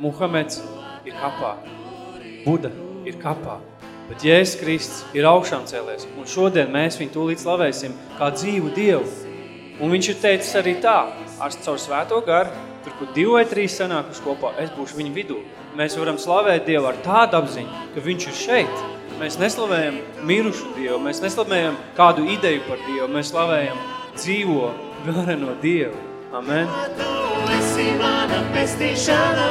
Muhameds ir kapā, Buda ir kapā, bet Jēzus Krists ir augšām cēlēs. Un šodien mēs viņu tūlīt slavēsim kā dzīvu Dievu. Un viņš ir teicis arī tā, ar caur svēto garu, tur, kur divi vai trīs sanākuši kopā, es būšu viņu vidū. Mēs varam slavēt Dievu ar tādu apziņu, ka viņš ir šeit. Mēs neslavējam mirušu Dievu, mēs neslavējam kādu ideju par Dievu, mēs slavējam dzīvo gareno Dievu. Amen. Tu esi mana pestīšana,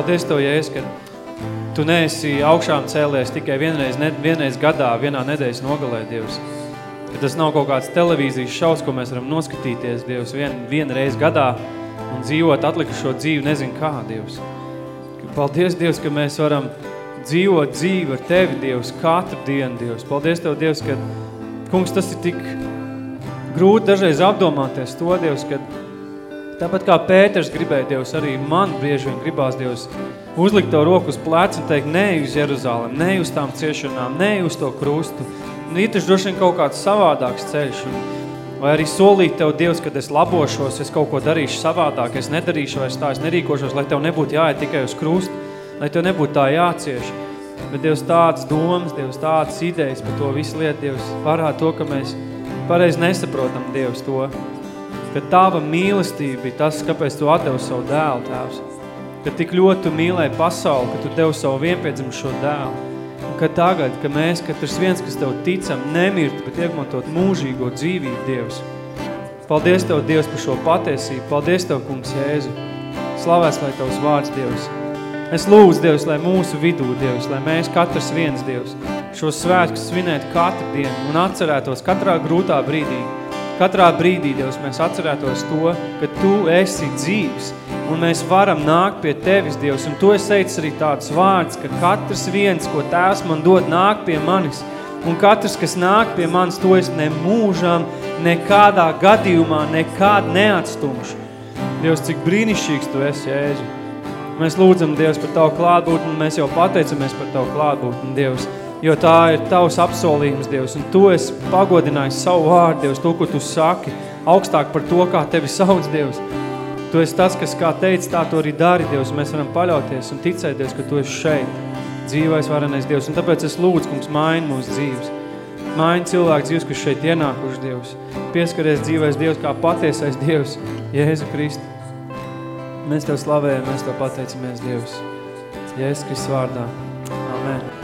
Paldies Tev, Jēzus, ka Tu neesi augšām cēlies tikai vienreiz, ne, vienreiz gadā, vienā nedēļas nogalē, Dievs. Ka tas nav kaut kāds televīzijas šaus, ko mēs varam noskatīties, Dievs, vien, vienu reizi gadā un dzīvot atlikušo dzīvi nezinu kā, Dievs. Paldies, Dievs, ka mēs varam dzīvot dzīvi ar Tevi, Dievs, katru dienu, Dievs. Paldies Tev, Dievs, ka, kungs, tas ir tik grūti dažreiz apdomāties to, Dievs, ka Tāpat kā Pēters gribēja Dievs, arī man bieži vien gribās Dievs uzlikt to roku uz plecu un teikt, ne uz Jeruzālēm, ne uz tām ciešanām, ne uz to krustu. Un ir taču droši vien kaut kāds savādāks ceļš. Vai arī solīt Tev, Dievs, kad es labošos, es kaut ko darīšu savādāk, es nedarīšu vairs tā, es nerīkošos, lai Tev nebūtu jāiet tikai uz krustu, lai Tev nebūtu tā jācieš. Bet Dievs tādas domas, Dievs tādas idejas par to visu lietu, Dievs parāda to, ka mēs pareizi nesaprotam, Dievs, to ka tava mīlestība bija tas, kāpēc tu atdevi savu dēlu, tēvs. Ka tik ļoti tu mīlēji pasauli, ka tu devi savu vienpiedzimu šo dēlu. Un ka tagad, ka mēs, katrs viens, kas tev ticam, nemirt, bet iegmantot mūžīgo dzīvību, Dievs. Paldies Tev, Dievs, par šo patiesību. Paldies Tev, kungs Jēzu. Slavēs, lai Tavs vārds, Dievs. Es lūdzu, Dievs, lai mūsu vidū, Dievs, lai mēs katrs viens, Dievs, šo svētkus svinētu katru dienu un atcerētos katrā grūtā brīdī, Katrā brīdī, Dievs, mēs atcerētos to, ka Tu esi dzīvs, un mēs varam nākt pie Tevis, Dievs, un Tu esi teicis arī tāds vārds, ka katrs viens, ko Tēvs man dod, nāk pie manis, un katrs, kas nāk pie manis, to es ne mūžām, nekādā gadījumā, nekād neatstumšu. Dievs, cik brīnišķīgs Tu esi, Jēzu. Mēs lūdzam, Dievs, par Tavu klātbūtni, un mēs jau pateicamies par Tavu klātbūtni, Dievs jo tā ir tavs apsolījums, Dievs, un tu esi pagodinājis savu vārdu, Dievs, to, ko tu saki, augstāk par to, kā tevi sauc, Dievs. Tu esi tas, kas kā teica, tā to arī dari, Dievs, mēs varam paļauties un ticēt, Dievs, ka tu esi šeit, dzīvais varenais Dievs, un tāpēc es lūdzu, kungs, maini mūsu dzīves. Maini cilvēku dzīves, kas šeit ienākuši, Dievs. Pieskaries dzīvais Dievs kā patiesais Dievs, Jēzu Kristu. Mēs Tev slavējam, mēs Tev pateicamies, Dievs. Jēzus Kristus vārdā. Amen.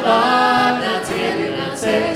Abundance, giving and saving.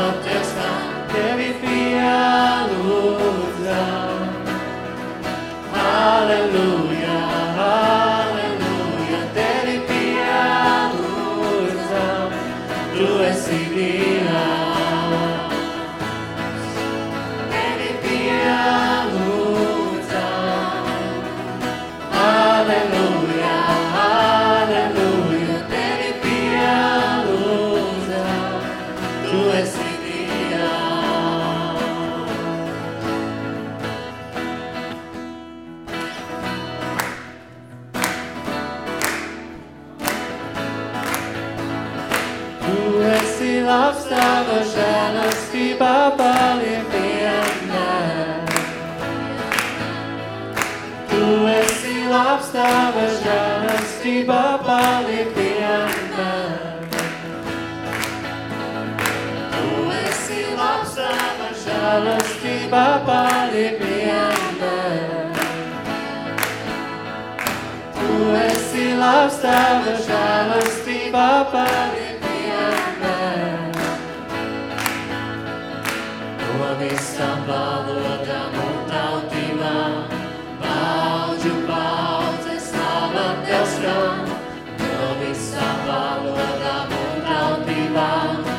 of tava žēlastība paliek vienmēr. Tu esi labs, tava žēlastība paliek vienmēr. Tu esi labs, tava žēlastība paliek vienmēr. To visam valodam un tautībām tev skan, no visām valodām un tautībām.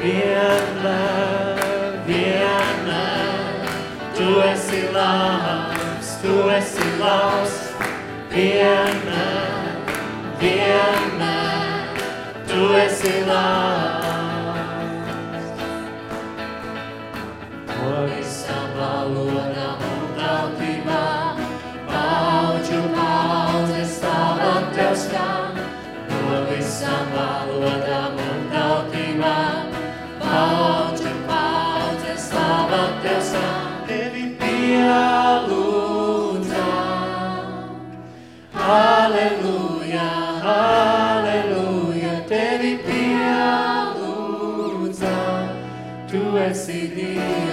Vienmēr, vienmēr. Tu esi labs, tu esi labs, vienmēr, vienmēr. Tu esi labs. vai decidir.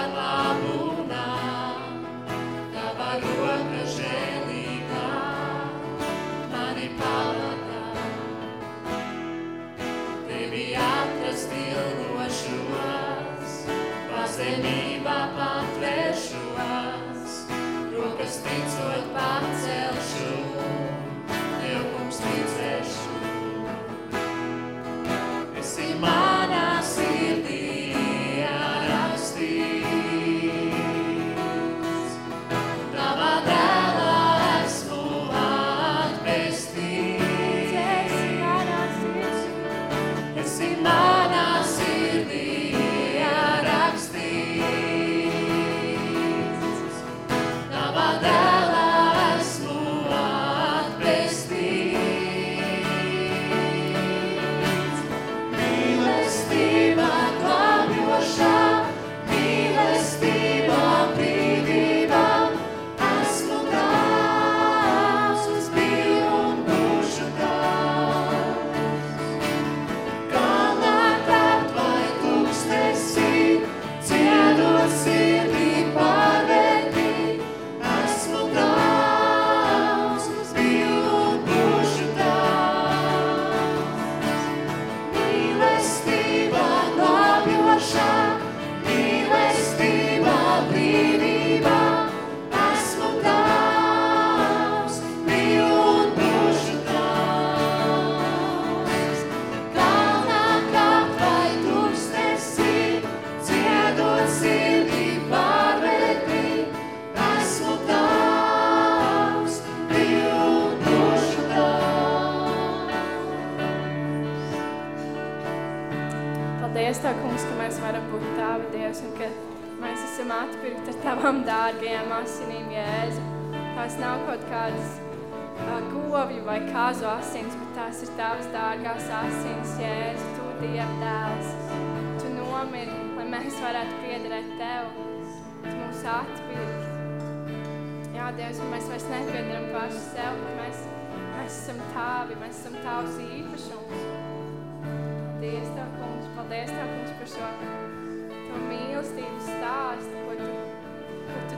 Bye-bye.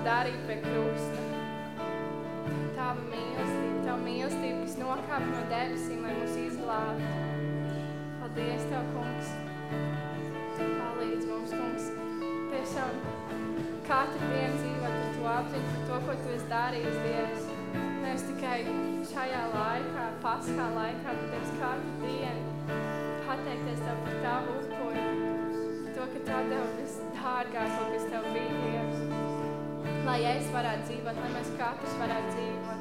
Darīji pie krusta. Tava mīlestība, Tava mīlestība, kas nokāp no debesīm, lai mūs izglābtu. Paldies Tev, kungs. Palīdz mums, kungs. Tiešām katru dienu dzīvot ar to apziņu, par to, ko Tu esi darījis, Dievs. Nevis tikai šajā laikā, paskā laikā, bet Dievs katru dienu pateikties Tev par Tavu upuri, to, ka Tev Tev visdārgāko, kas Tev bija, Dievs. Lai es varētu dzīvot, lai mēs katrs varētu dzīvot.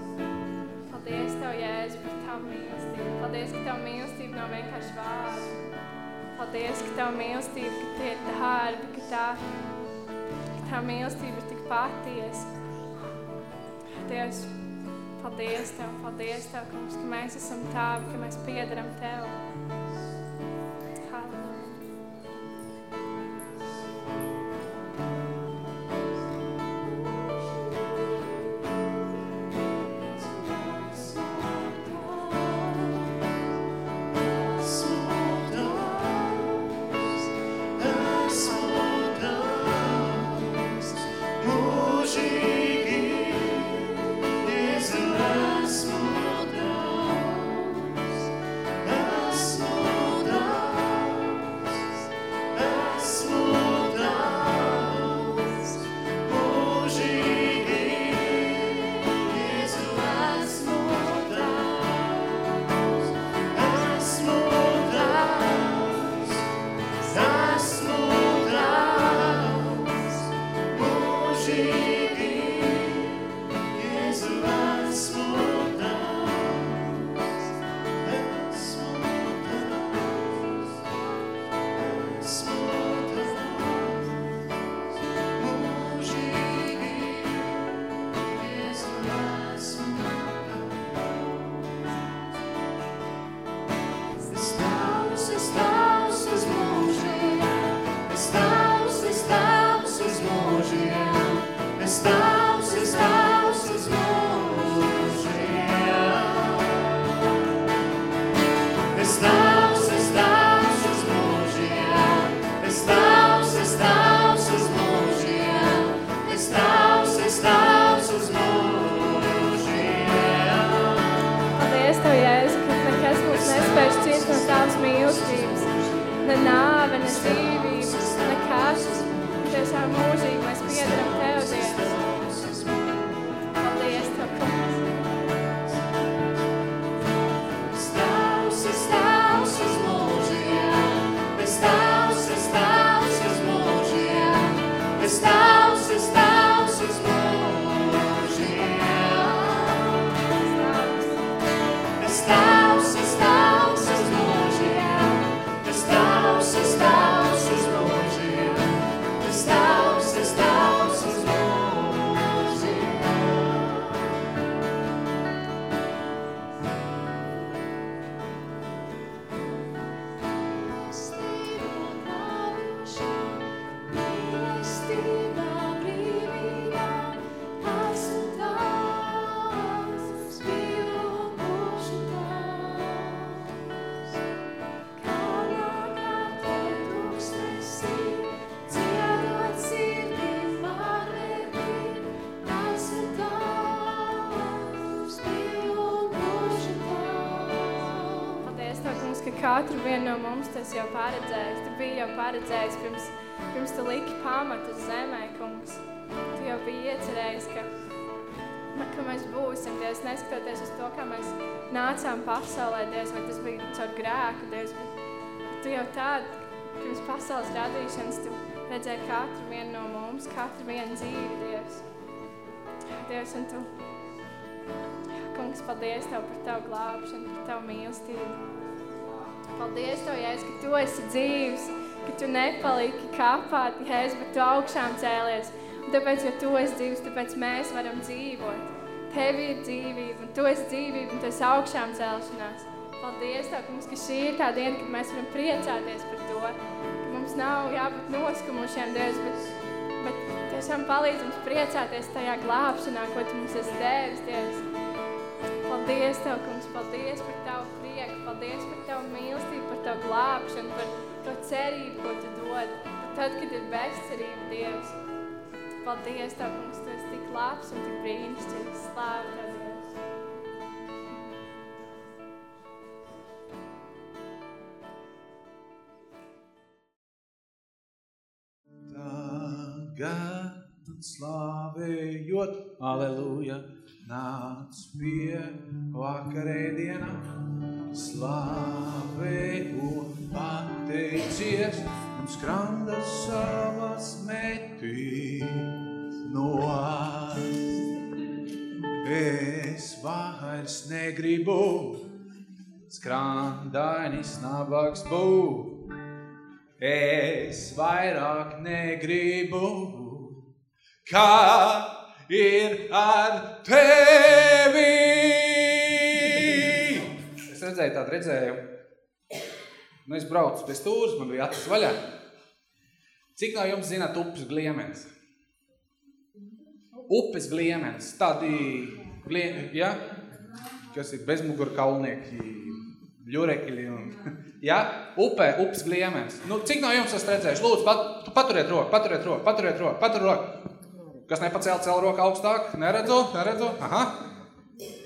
Paldies Tev, Jēzus, par Tavu mīlestību. Paldies, ka Tavu mīlestība nav vienkārši vārdi. Paldies, ka Tavu mīlestība, ka tie ir darbi, ka tā, ka tā mīlestība ir tik patiesa. Dievs, paldies Tev, paldies Tev, kungs, ka mēs esam Tavi, ka mēs piedaram Tev. Tiešām mūžīgi mēs piedaram tas jau paredzējis. Tu biji jau paredzējis pirms, pirms Tu liki pamatus zemē, kungs. Tu jau biji iecerējis, ka, ka mēs būsim, Dievs, neskatoties uz to, kā mēs nācām pasaulē, Dievs, vai tas bija caur grēku, Dievs, bet, Tu jau tādu, pirms pasaules radīšanas, Tu redzēji katru vienu no mums, katru vienu dzīvi, Dievs. Dievs, un Tu, kungs, paldies Tev par Tavu glābšanu, par Tavu mīlestību. Paldies Tev, Jēzus, ka Tu esi dzīvs, ka Tu nepaliki kapā, Jēzus, bet Tu augšām cēlies. Un tāpēc, jo Tu esi dzīvs, tāpēc mēs varam dzīvot. Tev ir dzīvība, un Tu esi dzīvība, un Tu esi augšām celšanās. Paldies Tev, kungs, ka šī ir tā diena, kad mēs varam priecāties par to, ka mums nav jābūt noskumušiem, Dievs, bet, bet tiešām palīdz mums priecāties tajā glābšanā, ko Tu mums esi devis, Dievs. Paldies Tev, kungs, paldies par paldies par Tavu mīlestību, par Tavu glābšanu, par to cerību, ko Tu dod. Tad, kad ir bezcerība, Dievs. Paldies Tev, kungs, Tu esi tik labs un tik brīnišķīgs. Slāvi Tev, Dievs. Tagad un slāvējot, aleluja, nāc pie vakarēdienā. Slāvē un pateicies, un skranda savas metī no Es vairs negribu skrandainis nabaks būt. Es vairāk negribu, kā ir ar tevi. Redzēju tādu redzējumu. Nu, es braucu pie stūras, man bija acis vaļā. Cik no jums zināt upes gliemenes? Upes gliemenes, tādi, glie, ja? kas ir bezmugurkaulnieki, ļurekļi un, ja? Upē, upes gliemenes. Nu, cik no jums esat redzējuši? Lūdzu, pat, paturiet roku, paturiet roku, paturiet roku, paturiet roku. Kas nepacēla cēl roku augstāk? Neredzu, neredzu, aha.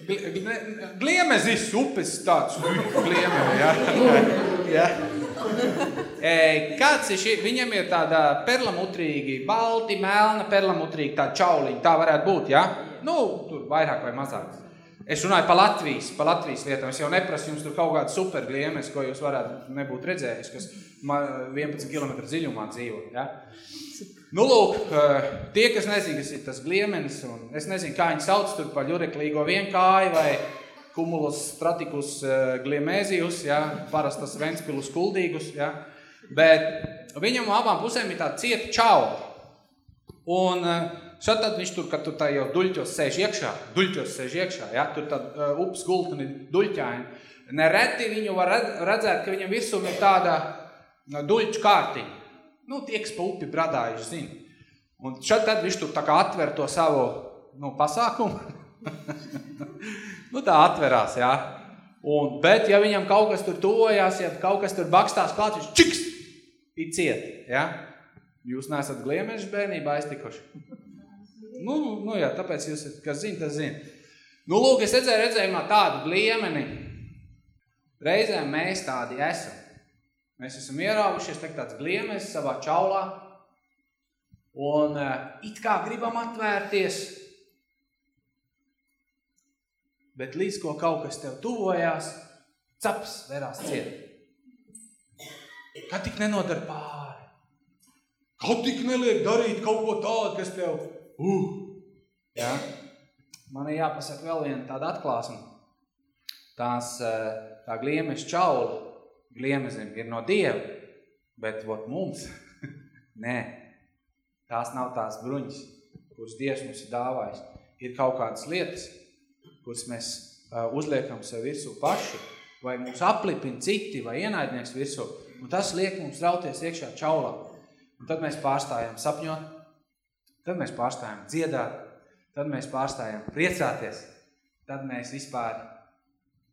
Gl- gl- Gliemezis upes tāds, gliemē, ja? ja? E, kāds ir šī? Viņam ir tāda perlamutrīgi, balti, melna perlamutrīgi, tāda čauliņa, tā varētu būt, ja? Nu, tur vairāk vai mazāk. Es runāju par Latvijas, par Latvijas lietām. Es jau neprasu jums tur kaut kādu supergliemes, ko jūs varētu nebūt redzējis, kas ma- 11 km dziļumā dzīvo, ja? Nu, lūk, eh, tie, kas nezina, kas ir tas gliemenis, un es nezinu, kā viņi sauc tur par ļureklīgo vienkāju vai cumulus straticus eh, gliemēzijus, ja, parastas Ventspilus kuldīgus, ja, bet viņam abām pusēm ir tāda cieta čaula. Un eh, šad tad viņš tur, kad tur tā jau duļķos sēž iekšā, duļķos sēž iekšā, ja, tur tad uh, upes gultni duļķaini. Nereti viņu var red- redzēt, ka viņam virsum ir tāda duļķu kārtiņa. Nu, tie, kas pa upi bradājuši, zina. Un šad tad viņš tur tā kā atver to savu, nu, pasākumu. nu, tā atverās, jā. Un, bet, ja viņam kaut kas tur tuvojās, ja kaut kas tur bakstās klāt, viņš čiks, ir cieti, jā. Jūs neesat gliemeži bērnībā aiztikuši. Nu, nu jā, tāpēc jūs, kas zina, tas zina. Nu, lūk, es redzēju redzējumā tādu gliemeni. Reizēm mēs tādi esam. Mēs esam ieraugušies tak tāds gliemes savā čaulā un uh, it kā gribam atvērties, bet līdz ko kaut kas tev tuvojās, caps verās ciet. Kad tik nenodara pāri. Kad tik neliek darīt kaut ko tādu, kas tev, uh, ja? Man ir jāpasaka vēl viena tāda atklāsme. Tās, eh, tā gliemes čaula, gliemezim ir no Dieva, bet vot mums, nē, tās nav tās bruņas, kuras Dievs mums ir dāvājis. Ir kaut kādas lietas, kuras mēs uh, uzliekam sev virsū paši, vai mūs aplipina citi, vai ienaidnieks virsū, un tas liek mums rauties iekšā čaulā. Un tad mēs pārstājam sapņot, tad mēs pārstājam dziedāt, tad mēs pārstājam priecāties, tad mēs vispār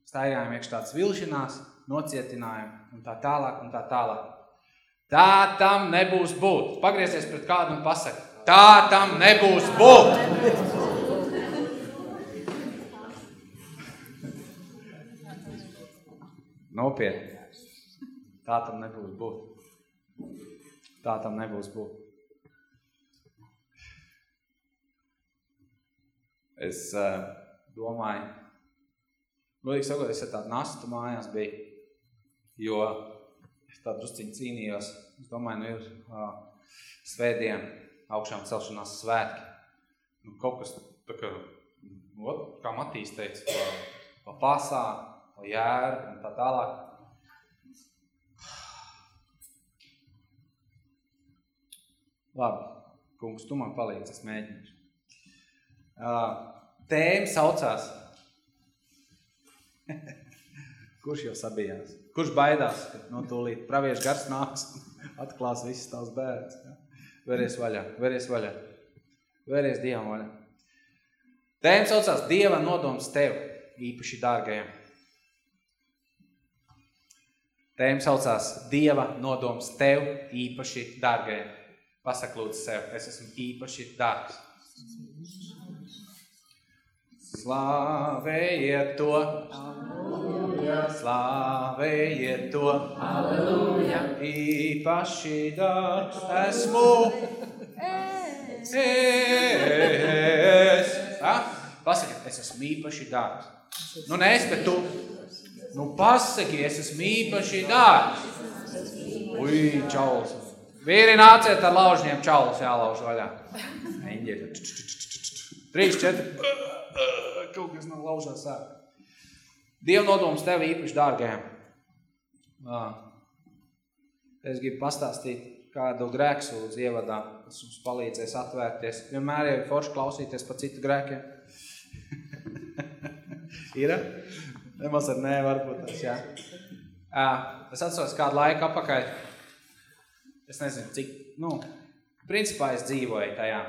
stājām iekš tāds vilšanās, nocietinājumi un tā tālāk un tā tālāk. Tā tam nebūs būt. Pagriezies pret kādu un pasaka, tā tam nebūs būt. Nopietni. Tā tam nebūs būt. Tā tam nebūs būt. Es uh, domāju, godīgi sakot, es ar tādu nastu mājās biju, jo es tā drusciņi cīnījos. Es domāju, nu ir uh, svētdien, augšām celšanās svētki. Nu, kaut kas tā kā, nu, kā Matīs teica, pa, pa pasā, pa jēru un tā tālāk. Labi, kungs, tu man palīdzi, es mēģināšu. Uh, tēma saucās. Kurš jau sabijās? Kurš baidās, ka no tūlīt praviešu gars nāks un atklās visas tās bērns? Ja? Veries vaļā, veries vaļā. Vēries Dievam vaļā. Tēma saucās Dieva nodoms tev, īpaši dārgajam. Tēma saucās Dieva nodoms tev, īpaši dārgajam. Pasak lūdzu sev, es esmu īpaši dārgs. Slāvējiet to, slāvējiet to, Aleluja. īpaši dārgs esmu. Es. Ja? Pasakiet, es esmu īpaši dārgs. Nu, ne es, bet tu. Nu, pasaki, es esmu īpaši dārgs. Ui, čauls. Vīri nāciet ar laužņiem, čauls jālauž vaļā. Eņģeļi. Trīs, četri. Kaut kas nav laužā sāk. Dieva nodoms tev īpaši dārgajam. Es gribu pastāstīt kādu grēksūdzu ievadā, kas mums palīdzēs atvērties. Vienmēr ir forši klausīties pa citu grēkiem. ir? Nemaz ar nē, varbūt tas, jā. Es atceros kādu laiku apakaļ. Es nezinu, cik, nu, principā es dzīvoju tajā.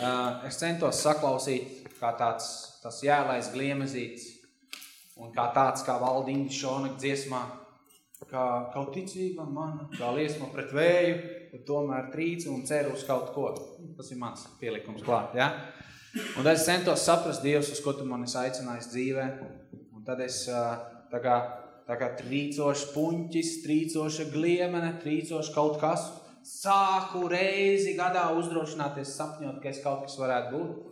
Ā, Es centos saklausīt kā tāds, tas jēlais gliemezīts un kā tāds, kā Valdiņa Šonak dziesmā, kā kaut ticība mana, kā liesma pret vēju, bet tomēr trīc un ceru uz kaut ko. Tas ir mans pielikums klāt, ja? Un tad es centos saprast Dievs, uz ko tu man esi aicinājis dzīvē. Un tad es ā, tā kā, tā kā trīcošs puņķis, trīcoša gliemene, trīcošs kaut kas, sāku reizi gadā uzdrošināties sapņot, ka es kaut kas varētu būt.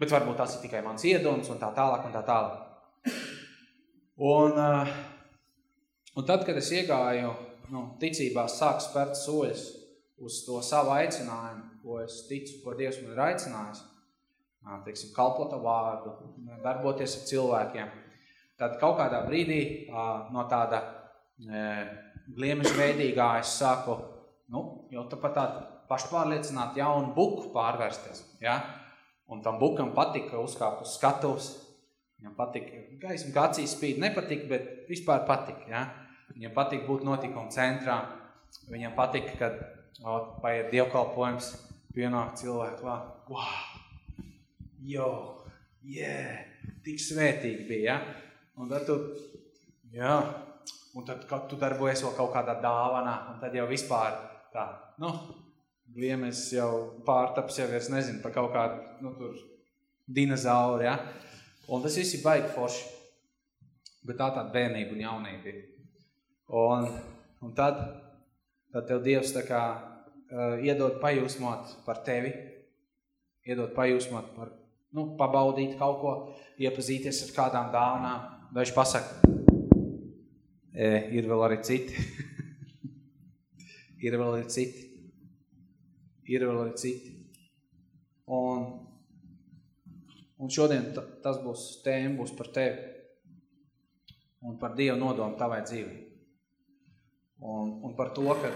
Bet varbūt tas ir tikai mans iedoms un tā tālāk un tā tālāk. Un, uh, un tad, kad es iegāju nu, ticībā, sāku spērt soļus uz to savu aicinājumu, ko es ticu, ko Dievs man ir aicinājis, teiksim, kalpot ar vārdu, darboties ar cilvēkiem, tad kaut kādā brīdī no tāda e, gliemešveidīgā es sāku, nu, jau tāpat tādu pašpārliecināt jaunu buku pārvērsties, ja? Un tam bukam patika uzkāpt uz skatuvs, Viņam patika, gaisma kā acīs spīd, nepatika, bet vispār patika, ja? Viņam patika būt notikuma centrā. Viņam patika, kad paiet dievkalpojums, pienāk cilvēki klāt. Wow! Jo! Yeah! Tik svētīgi bija, ja? Un tad tu, jā, un tad, tu darbojies vēl kaut kādā dāvanā, un tad jau vispār tā, nu, gliemes jau pārtaps jau es nezinu, par kaut kādu, nu, tur, dinozauri, ja? Un tas viss ir baigi forši. Bet tā tāda bērnība un jaunība. Un, un tad, tad tev Dievs tā kā uh, iedod pajūsmot par tevi, iedod pajūsmot par, nu, pabaudīt kaut ko, iepazīties ar kādām dāvanām. Vai viņš pasaka, e, ir vēl arī citi. ir vēl arī citi. Ir vēl arī citi. Un Un šodien tas būs tēma, būs par tevi un par Dievu nodomu tavai dzīvē. Un, un par to, ka,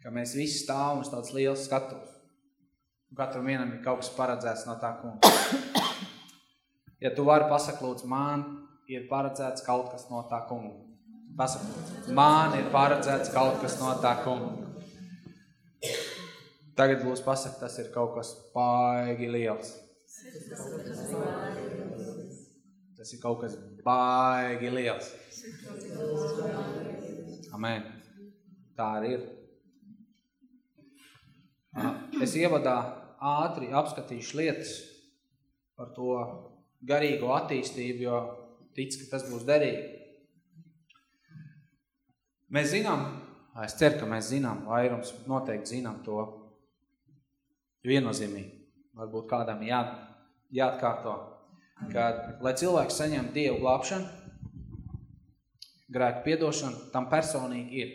ka mēs visi stāvam uz tāds liels skatus. Katram vienam ir kaut kas paredzēts no tā kunga. Ja tu vari pasaklūdz, man ir paredzēts kaut kas no tā kunga. Pasaklūdz, man ir paredzēts kaut kas no tā kunga. Tagad lūdzu pasaka, tas ir kaut kas baigi liels. Tas ir kaut kas baigi liels. Amen. Tā arī ir. Es ievadā ātri apskatīšu lietas par to garīgo attīstību, jo tic, ka tas būs derīgi. Mēs zinām, es ceru, ka mēs zinām, vairums noteikti zinām to, Viennozīmīgi. Varbūt kādam jā, jāatkārto, ka, lai cilvēks saņem Dievu glābšanu, grēku piedošanu, tam personīgi ir.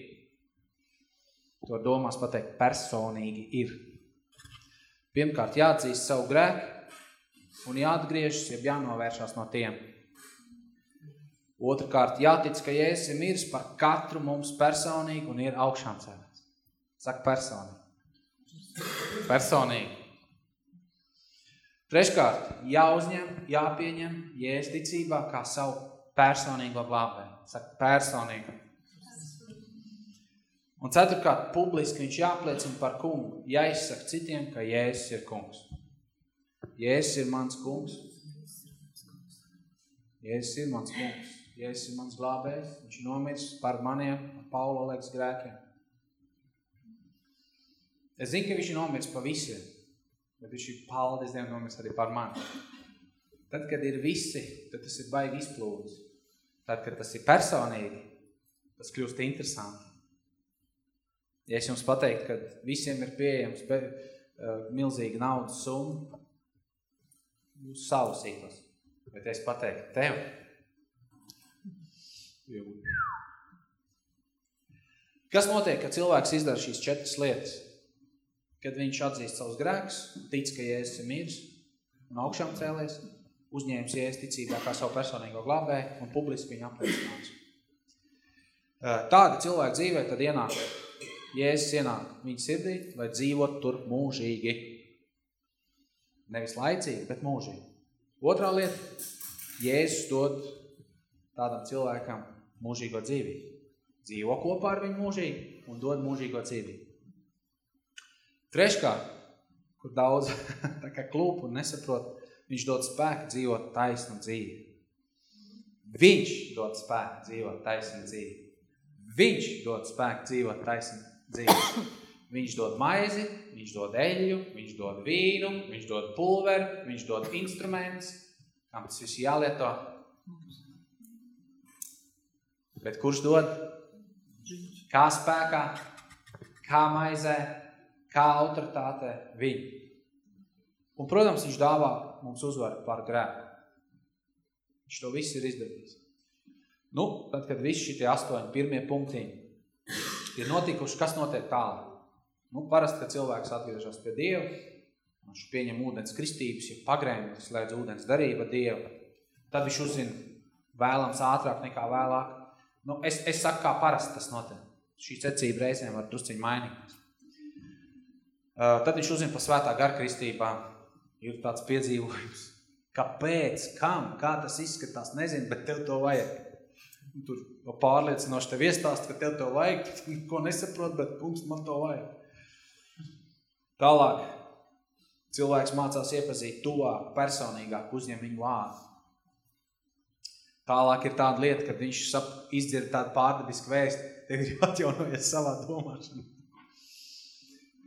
To domās pateikt, personīgi ir. Pirmkārt, jāatzīst savu grēku un jāatgriežas, ja jānovēršās no tiem. Otrakārt, jātic, ka Jēzus ir miris par katru mums personīgi un ir augšām cēlēs. Saka personīgi. Personīgi. Treškārt, jāuzņem, jāpieņem Jēzus ticībā kā savu personīgo glābēju. Saka, personīgi. Un ceturkārt, publiski viņš jāpliecina par kungu, jāizsaka citiem, ka Jēzus ir kungs. Jēzus ir mans kungs. Jēzus ir mans kungs. Jēzus ir mans glābējs. Viņš nomirs par maniem, Paula liekas grēkiem. Es zinu, ka viņš ir nomirs par visiem, bet viņš ir paldies Dievam nomirs arī par mani. Tad, kad ir visi, tad tas ir baigi izplūdis. Tad, kad tas ir personīgi, tas kļūst interesanti. Ja es jums pateiktu, ka visiem ir pieejams be, uh, milzīga naudas summa, jūs sausītos. Bet es pateiktu tev. Kas notiek, kad cilvēks izdara šīs četras lietas? Kad viņš atzīst savus grēkus, tic, ka Jēzus ir mirs un augšām cēlies, uzņēmis Jēzus ticībā kā savu personīgo glābēju un publiski viņu apliecināts. Tāda cilvēka dzīvē tad ienāk, Jēzus ienāk viņa sirdī, lai dzīvot tur mūžīgi. Nevis laicīgi, bet mūžīgi. Otrā lieta, Jēzus dod tādam cilvēkam mūžīgo dzīvību. Dzīvo kopā ar viņu mūžīgi un dod mūžīgo dzīvību. Treškārt, kur daudz tā kā klūp un nesaprot, viņš dod spēku dzīvot taisnu dzīvi. Viņš dod spēku dzīvot taisnu dzīvi. Viņš dod spēku dzīvot taisnu dzīvi. Viņš dod maizi, viņš dod eļļu, viņš dod vīnu, viņš dod pulveru, viņš dod instrumentus, kam tas viss jālieto. Bet kurš dod? Kā spēkā, kā maizē, kā autoritātē viņi. Un, protams, viņš dāvā mums uzvaru pār grēku. Viņš to viss ir izdarījis. Nu, tad, kad visi šitie astoņi pirmie punktiņi ir notikuši, kas notiek tālāk? Nu, parasti, kad cilvēks atgriežas pie Dieva, viņš pieņem ūdens kristības, ja pagrēmi, slēdz ūdens darība Dieva, tad viņš uzzina vēlams ātrāk nekā vēlāk. Nu, es, es saku, kā parasti tas notiek. Šī secība reizēm var drusciņi mainīties. Tad viņš uzzina par svētā garkristībā, ir tāds piedzīvojums. Kāpēc, kam, kā tas izskatās, nezinu, bet tev to vajag. Tur pārliecinoši tev iestāst, ka tev to vajag, ko nesaprot, bet kungs man to vajag. Tālāk cilvēks mācās iepazīt tuvāk, personīgāk, uzņem viņu vārdu. Tālāk ir tāda lieta, kad viņš izdzird tādu pārdabisku vēstu, tev ir atjaunojies savā domāšanā.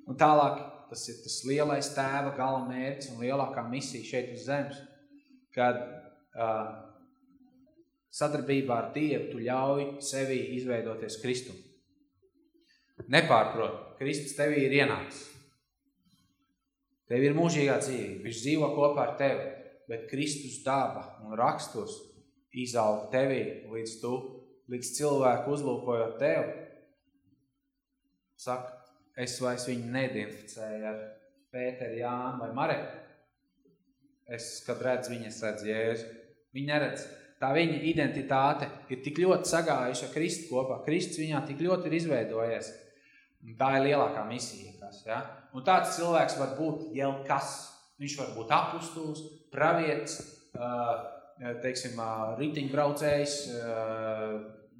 Un tālāk tas ir tas lielais tēva gala mērķis un lielākā misija šeit uz zemes, kad uh, sadarbībā ar Dievu tu ļauj sevī izveidoties Kristu. Nepārprot, Kristus tevī ir ienācis. Tev ir mūžīgā dzīve, viņš dzīvo kopā ar tevi, bet Kristus daba un raksturs izaug tevī līdz tu, līdz cilvēku uzlūkojot tevi. Saka, es vairs viņu neidentificēju ar Pēteri, Jānu vai Mareku. Es, kad redzu viņu, es redzu Jēzu. Viņi neredz. Tā viņa identitāte ir tik ļoti sagājuša Kristu kopā. Kristus viņā tik ļoti ir izveidojies. Un tā ir lielākā misija. Kas, ja? Un tāds cilvēks var būt jau kas. Viņš var būt apustuls, pravietis, teiksim, ritiņbraucējs,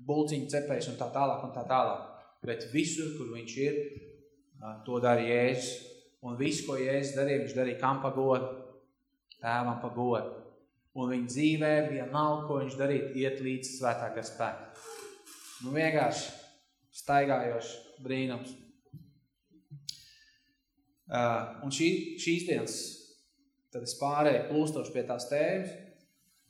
bulciņu cepējs un tā tālāk un tā tālāk. Bet visur, kur viņš ir, to dara Jēzus. Un visu, ko Jēzus darīja, viņš darīja kam pa godu? Tēvam pa godu. Un viņa dzīvē nav, ko viņš darīt, iet līdz svētākā spēkā. Nu vienkārši staigājošs brīnums. Uh, un šī, šīs dienas, tad es pārēju plūstoši pie tās tēmas,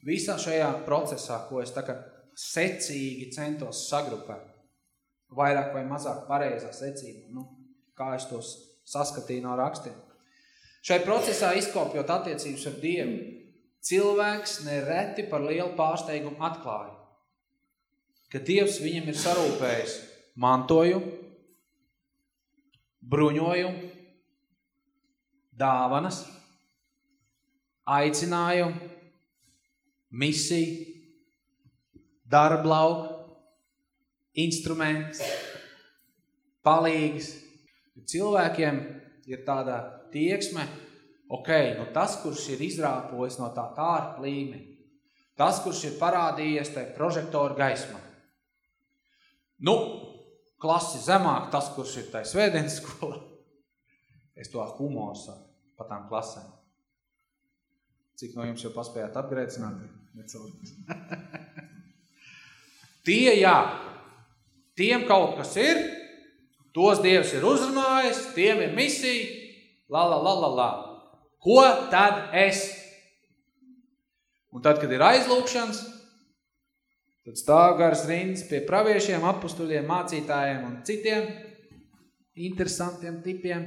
visā šajā procesā, ko es tā kā secīgi centos sagrupēt, vairāk vai mazāk pareizā secība, nu, kā es tos saskatīju no rakstiem. Šai procesā izkopjot attiecības ar Dievu, cilvēks nereti par lielu pārsteigumu atklāja, ka Dievs viņam ir sarūpējis mantojumu, bruņojumu, dāvanas, aicinājumu, misiju, darblauku, instruments, palīgs. Cilvēkiem ir tāda tieksme, ok, nu tas, kurš ir izrāpojis no tā kārta līmeni, tas, kurš ir parādījies tai prožektoru gaismā. Nu, klasi zemāk, tas, kurš ir tai svētdienas skolā. Es to humoru saku pa tām klasēm. Cik no jums jau paspējāt apgrēcināt? Tie, jā, tiem kaut kas ir, tos Dievs ir uzrunājis, tiem ir misija, la, la, la, la, la. Ko tad es? Un tad, kad ir aizlūkšanas, tad stāv garas rindas pie praviešiem, apustuļiem, mācītājiem un citiem interesantiem tipiem.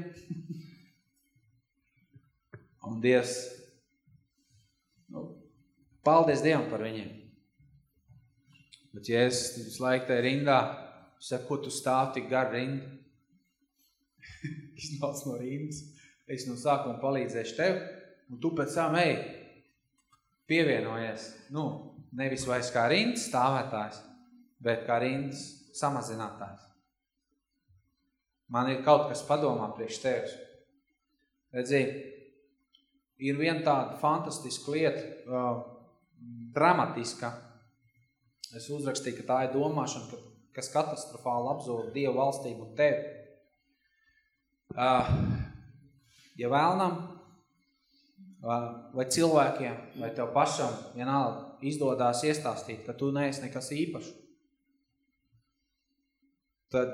un Dievs, paldies Dievam par viņiem. Bet es visu laiku tajā rindā, saku, ko tu stāv tik gar rindu? Iznāc no rindas. Es no sākuma palīdzēšu tev, un tu pēc tam ej, pievienojies. Nu, nevis vairs kā rindas stāvētājs, bet kā rindas samazinātājs. Man ir kaut kas padomā priekš tevis. Redzī, ir viena tāda fantastiska lieta, dramatiska, Es uzrakstīju, ka tā ir domāšana, ka, kas katastrofāli apzūda Dievu valstību un tevi. Uh, ja vēlnam, uh, vai cilvēkiem, vai tev pašam vienalga izdodās iestāstīt, ka tu neesi nekas īpašs, tad,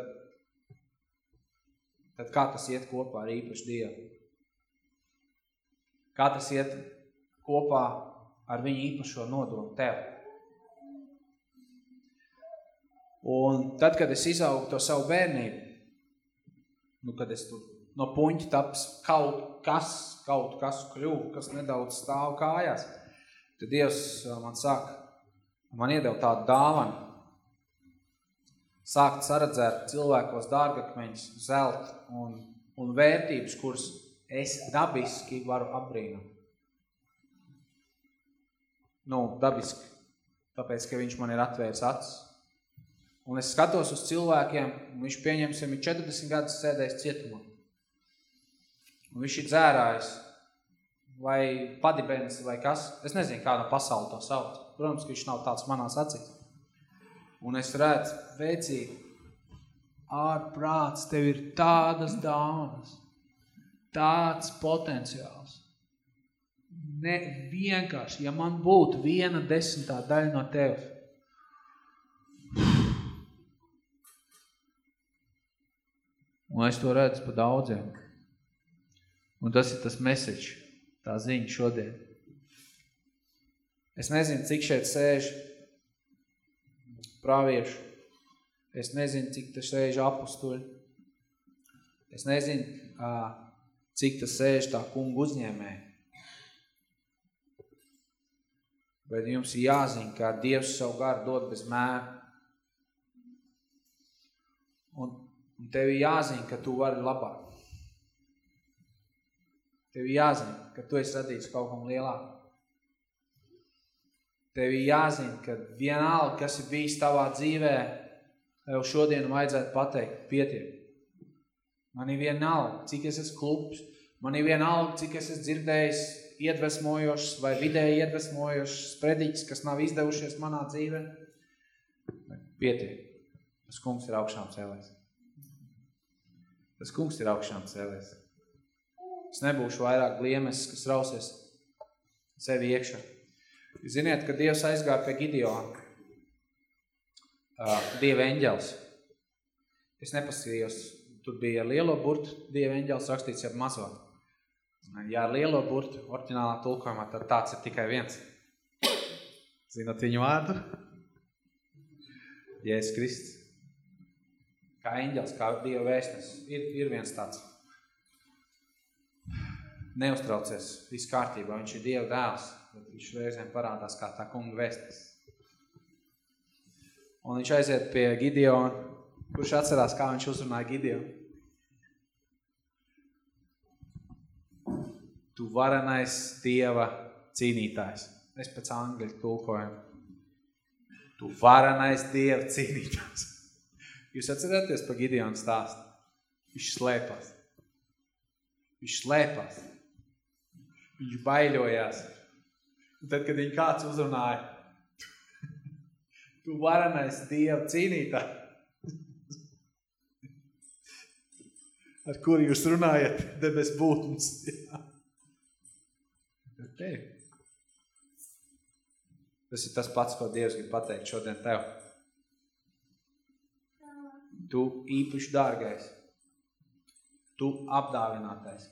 tad kā tas iet kopā ar īpašu Dievu? Kā tas iet kopā ar viņu īpašo nodomu tev? Un tad, kad es izaugu to savu bērnību, nu, kad es tur no puņķa taps kaut kas, kaut kas kļuvu, kas nedaudz stāv kājās, tad Dievs man saka, man iedeva tādu dāvanu, sākt saredzēt cilvēkos dārgakmeņus, zelt un, un vērtības, kuras es dabiski varu apbrīnot. Nu, dabiski, tāpēc, ka viņš man ir atvērs acis. Un es skatos uz cilvēkiem, un viņš pieņemsim, ir 40 gadus sēdējis cietumā. Un viņš ir dzērājis, vai padibens, vai kas. Es nezinu, kā no pasauli to sauc. Protams, ka viņš nav tāds manās acīs. Un es redzu, veicīgi, ārprāts, tev ir tādas dāvanas, tāds potenciāls. Ne vienkārši, ja man būtu viena desmitā daļa no tevis, Un es to redzu pa daudziem. Un tas ir tas message, tā ziņa šodien. Es nezinu, cik šeit sēž praviešu. Es nezinu, cik tas sēž apustuļi. Es nezinu, cik tas sēž tā kungu uzņēmē. Bet jums ir jāzina, kā Dievs savu garu dod bez mēra. Un Un tev ir jāzina, ka tu vari labāk. Tev ir jāzina, ka tu esi radīts kaut kam lielākam. Tev ir jāzina, ka vienalga, kas ir bijis tavā dzīvē, tev šodien vajadzētu pateikt, pietiek. Man ir vienalga, cik es esmu klubs, man ir vienalga, cik es esmu dzirdējis iedvesmojošs vai vidēji iedvesmojošs prediķis, kas nav izdevušies manā dzīvē. Pietiek. Tas kungs ir augšām cēlēs. Tas kungs ir augšām cēlēs. Es nebūšu vairāk gliemes, kas rausies sevi iekšā. Ziniet, ka Dievs aizgāja pie Gideona. Uh, Dieva eņģels. Es nepaskatījos, tur bija lielo burtu, Dieva eņģels rakstīts ar mazo. Ja ar lielo burtu, oriģinālā tulkojumā, tad tāds ir tikai viens. Zinot viņu vārdu? Jēzus Kristus kā eņģels, kā Dieva vēstnes. Ir, ir viens tāds. Neuztraucies, viss kārtībā, viņš ir Dieva dēls, bet viņš reizēm parādās kā tā kunga vēstnes. Un viņš aiziet pie Gideona, kurš atcerās, kā viņš uzrunāja Gideonu. Tu varenais Dieva cīnītājs. Es pēc angļu tulkojumu. Tu varenais Dieva cīnītājs. Jūs atceraties pa Gideonu stāstu? Viņš slēpās. Viņš slēpās. Viņš baiļojās. Un tad, kad viņu kāds uzrunāja, tu varenais Dieva cīnītā. ar kuru jūs runājat, debes būtums. Jā. Tevi. Tas ir tas pats, ko Dievs grib pateikt šodien tev. Tu īpaši dārgais. Tu apdāvinātais.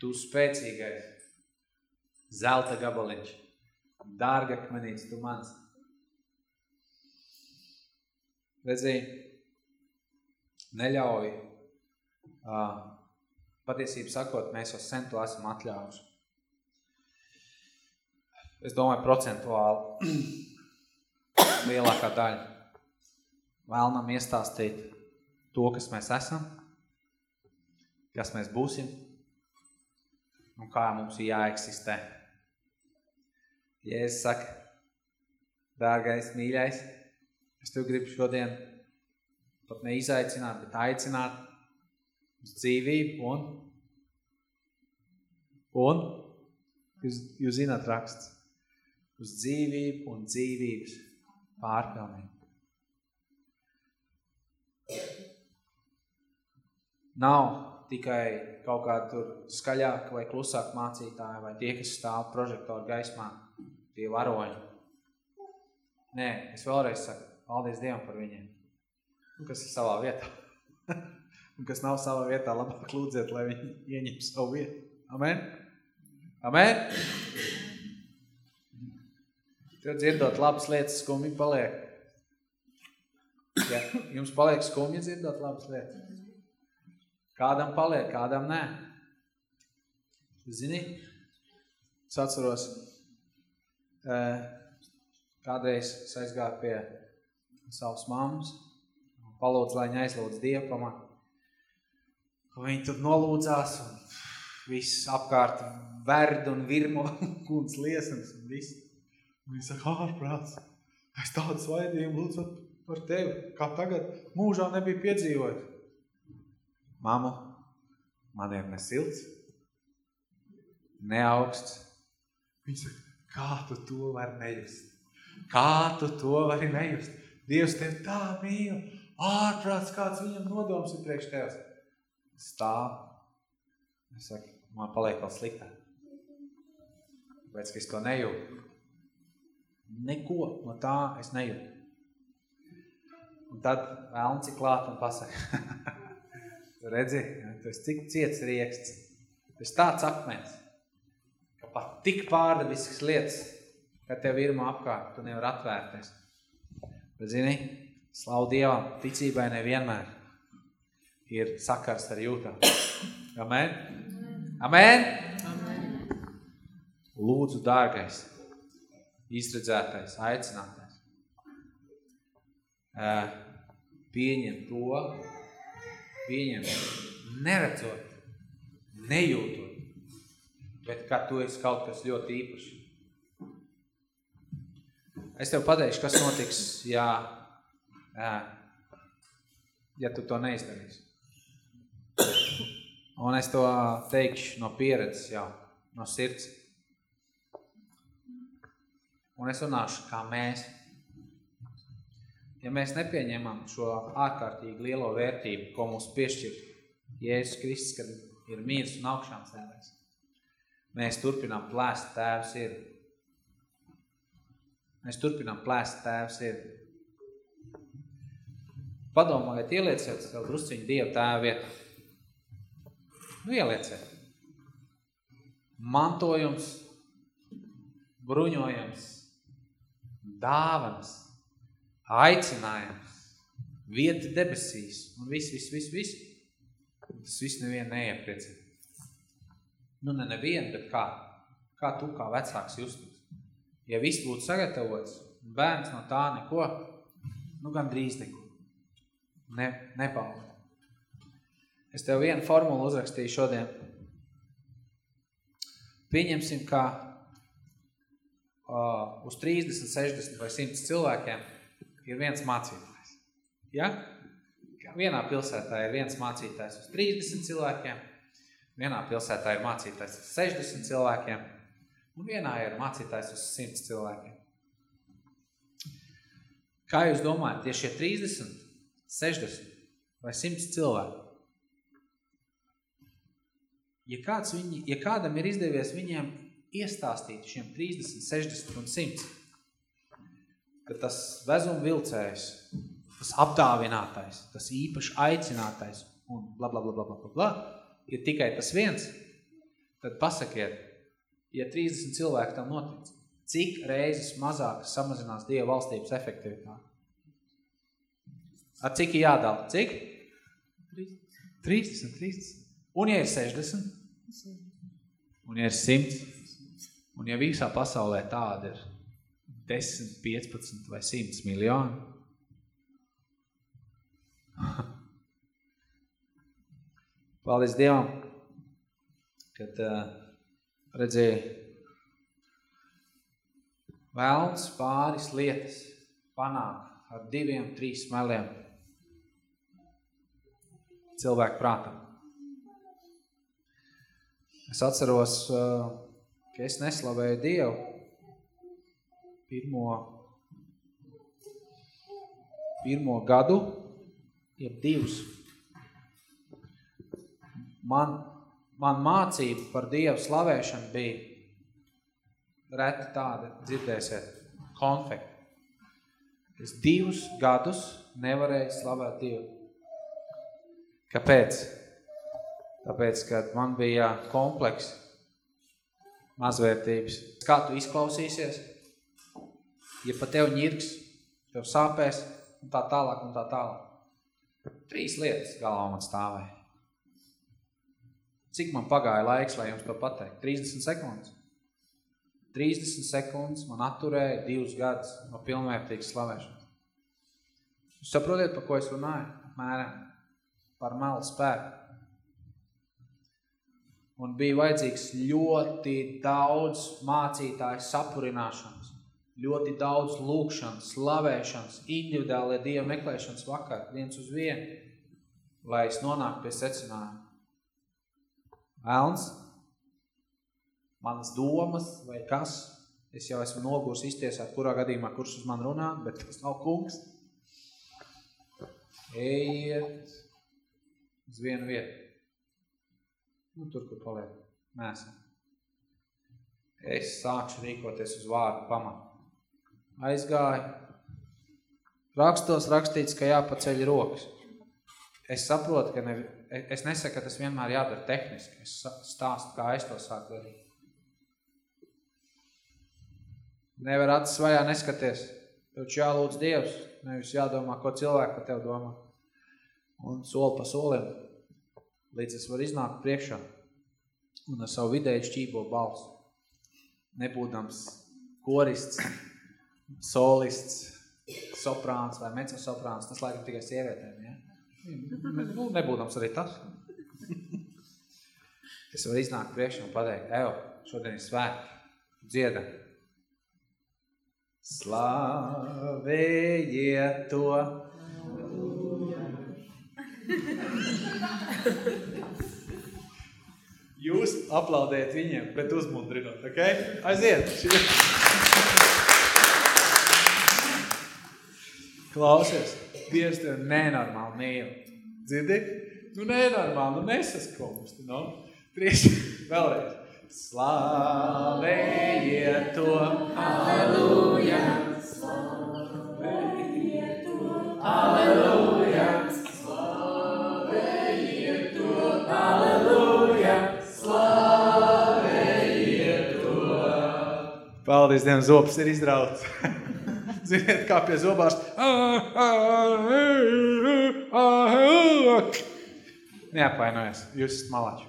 Tu spēcīgais. Zelta gabaliņš. Dārgakmenīts tu mans. Redzī, neļauj, uh, patiesību sakot, mēs jau sen to esam atļāvuši. Es domāju, procentuāli lielākā daļa vēlnam iestāstīt to, kas mēs esam, kas mēs būsim un kā mums ir jāeksistē. Jēzus saka, dārgais, mīļais, es tev gribu šodien pat neizaicināt, bet aicināt uz dzīvību un, un jūs, jūs zināt raksts, uz dzīvību un dzīvības pārpilnību. Nav tikai kaut kā tur skaļāk vai klusāk mācītāji vai tie, kas stāv prožektoru gaismā, tie varoņi. Nē, es vēlreiz saku, paldies Dievam par viņiem. Kas ir savā vietā. Un kas nav savā vietā, labāk lūdziet, lai viņi ieņem savu vietu. Amen? Amen? Tev dzirdot labas lietas, skumji paliek. Ja, jums paliek skumji dzirdot labas lietas. Kādam paliek, kādam nē. Zini, es atceros, kādreiz es aizgāju pie savas mammas, palūdzu, lai viņa aizlūdz Dievu pamā. Viņi tur nolūdzās un viss apkārt verd un virmo kuns liesums un viss. Un viņa saka, ārprāts, es tādu svaidījumu lūdzu par tevi, kā tagad mūžā nebija piedzīvojis. Mamu, man ir ne silts, ne augsts. Viņa saka, kā tu to vari nejust? Kā tu to vari nejust? Dievs tev tā mīl, ārprāts, kāds viņam nodoms ir priekš tevs. Stāv. Es saku, man paliek vēl sliktāk. Tāpēc, ka es to nejūtu. Neko no tā es nejūtu. Un tad vēlns ir klāt un pasaka. Redzi, tas cik ciets rieksts. Tas tāds akmens, ka pat tik pārdabiskas lietas, ka tev irma apkārt, tu nevar atvērties. Bet zini, slavu Dievam, ticībai nevienmēr ir sakars ar jūtām. Amen? Amen? Amen. Lūdzu, dārgais, izredzētais, aicinātais. Pieņem to, pieņem, neredzot, nejūtot, bet kā tu esi kaut kas ļoti īpaši. Es tev pateikšu, kas notiks, ja, ja tu to neizdarīsi. Un es to teikšu no pieredzes jau, no sirds. Un es runāšu, kā mēs. Ja mēs nepieņemam šo ārkārtīgi lielo vērtību, ko mums piešķir Jēzus Kristus, kad ir mīrs un augšām cēlēs, mēs turpinām plēst tēvu sirdi. Mēs turpinām plēst tēvu sirdi. Padomājiet, ielieciet sev drusciņu Dievu tēvu vietā. Nu, ielieciet. Mantojums, bruņojums, dāvanas, aicinājums, vieta debesīs un viss, viss, viss, viss. Tas viss nevienu neiepriecina. Nu, ne nevienu, bet kā? Kā tu kā vecāks justos? Ja viss būtu sagatavots, bērns no tā neko, nu gan drīz neko. Ne, nepalda. Es tev vienu formulu uzrakstīju šodien. Pieņemsim, ka uh, uz 30, 60 vai 100 cilvēkiem ir viens mācītājs. Ja? Vienā pilsētā ir viens mācītājs uz 30 cilvēkiem, vienā pilsētā ir mācītājs uz 60 cilvēkiem, un vienā ir mācītājs uz 100 cilvēkiem. Kā jūs domājat, tie šie 30, 60 vai 100 cilvēki, ja, kāds viņi, ja kādam ir izdevies viņiem iestāstīt šiem 30, 60 un 100, ka tas vezuma vilcējs, tas apdāvinātais, tas īpaši aicinātais un bla, bla, bla, bla, bla, bla, bla, ir tikai tas viens, tad pasakiet, ja 30 cilvēki tam notic, cik reizes mazāk samazinās Dieva valstības efektivitāte? Ar cik ir jādala? Cik? 30, 30. Un ja ir 60? Un ja ir 100? Un ja visā pasaulē tāda ir 10, 15 vai 100 miljoni? Paldies Dievam, kad uh, redzēju vēlns pāris lietas panāk ar diviem, trīs smeliem cilvēku prātam. Es atceros, uh, ka es neslavēju Dievu pirmo, pirmo gadu, jeb divus. Man, man mācība par Dievu slavēšanu bija reti tāda, dzirdēsiet, konfekti. Es divus gadus nevarēju slavēt Dievu. Kāpēc? Tāpēc, ka man bija kompleks mazvērtības. Kā tu izklausīsies? Ja pa tev ņirks, tev sāpēs, un tā tālāk, un tā tālāk. Trīs lietas galvā man stāvēja. Cik man pagāja laiks, lai jums to pateikt? 30 sekundes. 30 sekundes man atturēja divus gadus no pilnvērtīgas slavēšanas. Jūs saprotiet, par ko es runāju? Apmēram par melu spēku. Un bija vajadzīgs ļoti daudz mācītāju sapurināšanas, ļoti daudz lūkšanas, slavēšanas, individuālie Dieva meklēšanas vakar, viens uz vienu, lai es nonāku pie secinājuma. Vēlns, manas domas vai kas, es jau esmu nogurs iztiesāt, kurā gadījumā, kurš uz man runā, bet tas nav kungs. Ejiet uz vienu vietu. Nu, tur, kur paliek mēsam. Es sākšu rīkoties uz vārdu pamatu. Aizgāju. Rakstos rakstīts, ka jāpaceļ rokas. Es saprotu, ka ne, es nesaku, ka tas vienmēr jādara tehniski. Es stāstu, kā es to sāku darīt. Nevar acis vajā neskaties. Tev jālūdz Dievs, nevis jādomā, ko cilvēki par tev domā. Un soli pa solim, līdz es varu iznākt priekšā un ar savu vidēju šķībo balsu. Nebūdams korists, solists, soprāns vai mezzosoprāns, tas laikam tikai sievietēm, ja? Nu, nebūdams arī tas. Es varu iznākt priekšā un pateikt, evo, šodien ir svētki, dziedam. Slavējiet to. Jūs aplaudējat viņiem, bet uzmundrinot, ok? Aiziet! Klausies, Dievs tev nenormāli mīl. Dzirdi? Nu nenormāli, nu nesaskumsti, nu. Trīs, vēlreiz. Slavējiet to. Halleluja. Paldies, Dievam, zopas ir izdrauts. Ziniet, kā pie zobās. Neapvainojies, jūs esat malači.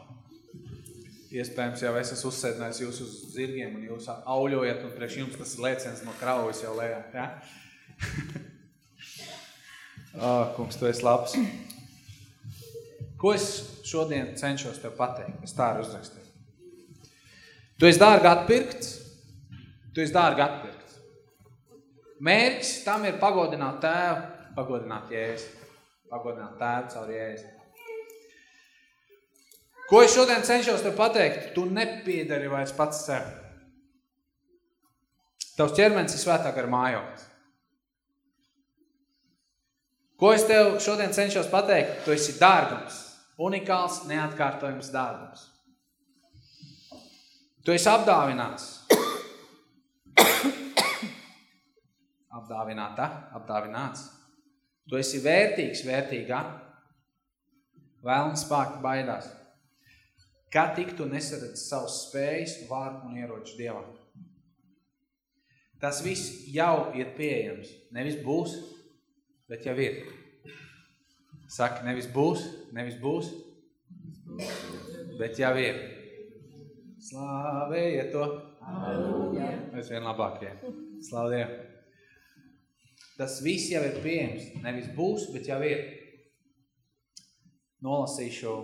Iespējams, jau es esmu uzsēdinājis jūs uz zirgiem un jūs auļojat, un priekš jums tas lēciens no kraujas jau lejā. Ja? oh, kungs, tu esi labs. Ko es šodien cenšos tev pateikt? Es tā arī uzrakstīju. Tu esi dārgi atpirkts. Tu esi dārgi atpirkts. Mērķis tam ir pagodināt tēvu, pagodināt jēzi. Pagodināt tēvu caur jēzi. Ko es šodien cenšos tev pateikt? Tu nepiedari vairs pats sev. Tavs ķermenis ir svētāk ar mājoklis. Ko es tev šodien cenšos pateikt? Tu esi dārgums, unikāls, neatkārtojums dārgums. Tu esi apdāvināts. Apdāvināta, apdāvināts. Tu esi vērtīgs, vērtīgā. Vēlns spāki baidās. Kā tik tu nesaredz savus spējas, vārdu un ieroču Dievam? Tas viss jau ir pieejams. Nevis būs, bet jau ir. Saka, nevis būs, nevis būs, bet jau ir. Slāvējiet to. Aleluja. Mēs vien labākie. Slāv Dievu. Tas viss jau ir pieejams. Nevis būs, bet jau ir. Nolasīšu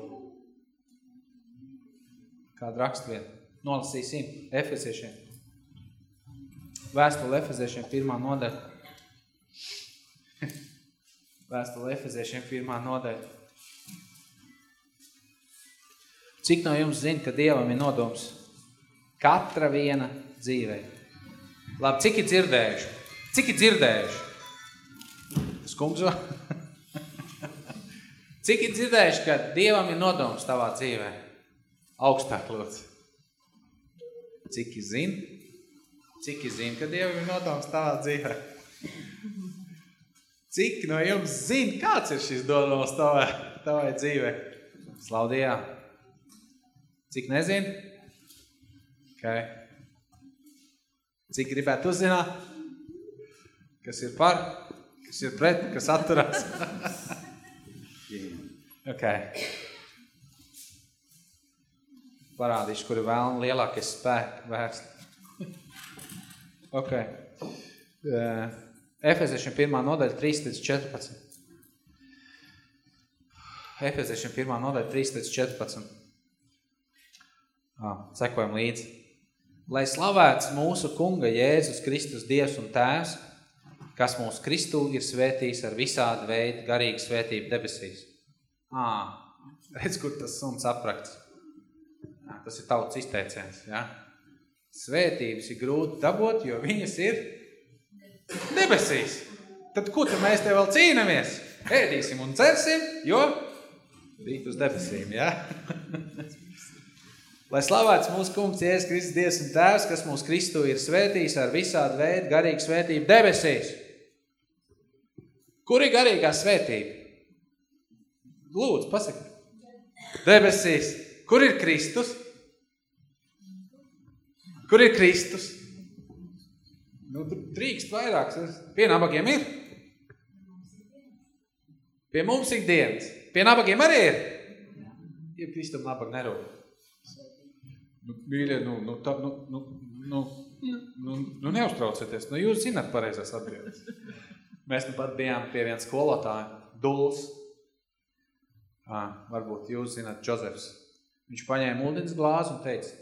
kādu rakstvietu. Nolasīsim Efesiešiem. Vēstule Efeziešiem pirmā nodaļa. Vēstule Efeziešiem pirmā nodaļa. Cik no jums zina, ka Dievam ir nodoms katra viena dzīvē? Labi, cik ir dzirdējuši? Cik ir dzirdējuši? Skumzo? cik ir dzirdējuši, ka Dievam ir nodoms tavā dzīvē? Augstāk lūdzu. Cik ir zina? Cik ir zina, ka Dievam ir nodoms tavā dzīvē? Cik no jums zina, kāds ir šis dodoms tavai, tavai dzīvē? Slaudījā. Cik nezina? Okay. Cik gribētu uzzināt? Kas ir par? Kas ir pret? Kas atturās? okay. Parādīšu, kur ir vēl lielākais spēks vērst. Ok. Uh, Efeziešiem 1. nodaļa 3 līdz 14. Efeziešiem 1. nodaļa 3 līdz 14. Ah, sekojam līdzi. Lai slavēts mūsu kunga Jēzus Kristus Dievs un Tēvs, kas mūsu Kristū ir svētījis ar visādu veidu garīgu svētību debesīs. Ah, redz, kur tas suns aprakts. Ah, tas ir tauts izteiciens, ja? Svētības ir grūti dabūt, jo viņas ir debesīs. Tad ko tad mēs te vēl cīnamies? Ēdīsim un cersim, jo rīt uz debesīm, ja? Lai slavēts mūsu kungs, Jēzus Kristus, Dievs un Tēvs, kas mūsu Kristu ir svētījis ar visādu veidu garīgu svētību debesīs. Kur ir garīgā svētība? Lūdzu, pasaki. Debesīs. Kur ir Kristus? Kur ir Kristus? Nu, drīkst vairāks. Pie nabagiem ir. Pie mums ikdienas. Pie nabagiem arī ir. Ja Kristum nabag nerūp. Nu, mīļie, nu, nu, tā, nu, nu, nu, nu, nu neuztraucieties. Nu, jūs zināt pareizās atbildes. Mēs nu pat bijām pie viena skolotāja, Duls. À, varbūt jūs zināt, Džozefs. Viņš paņēma ūdens glāzi un teica,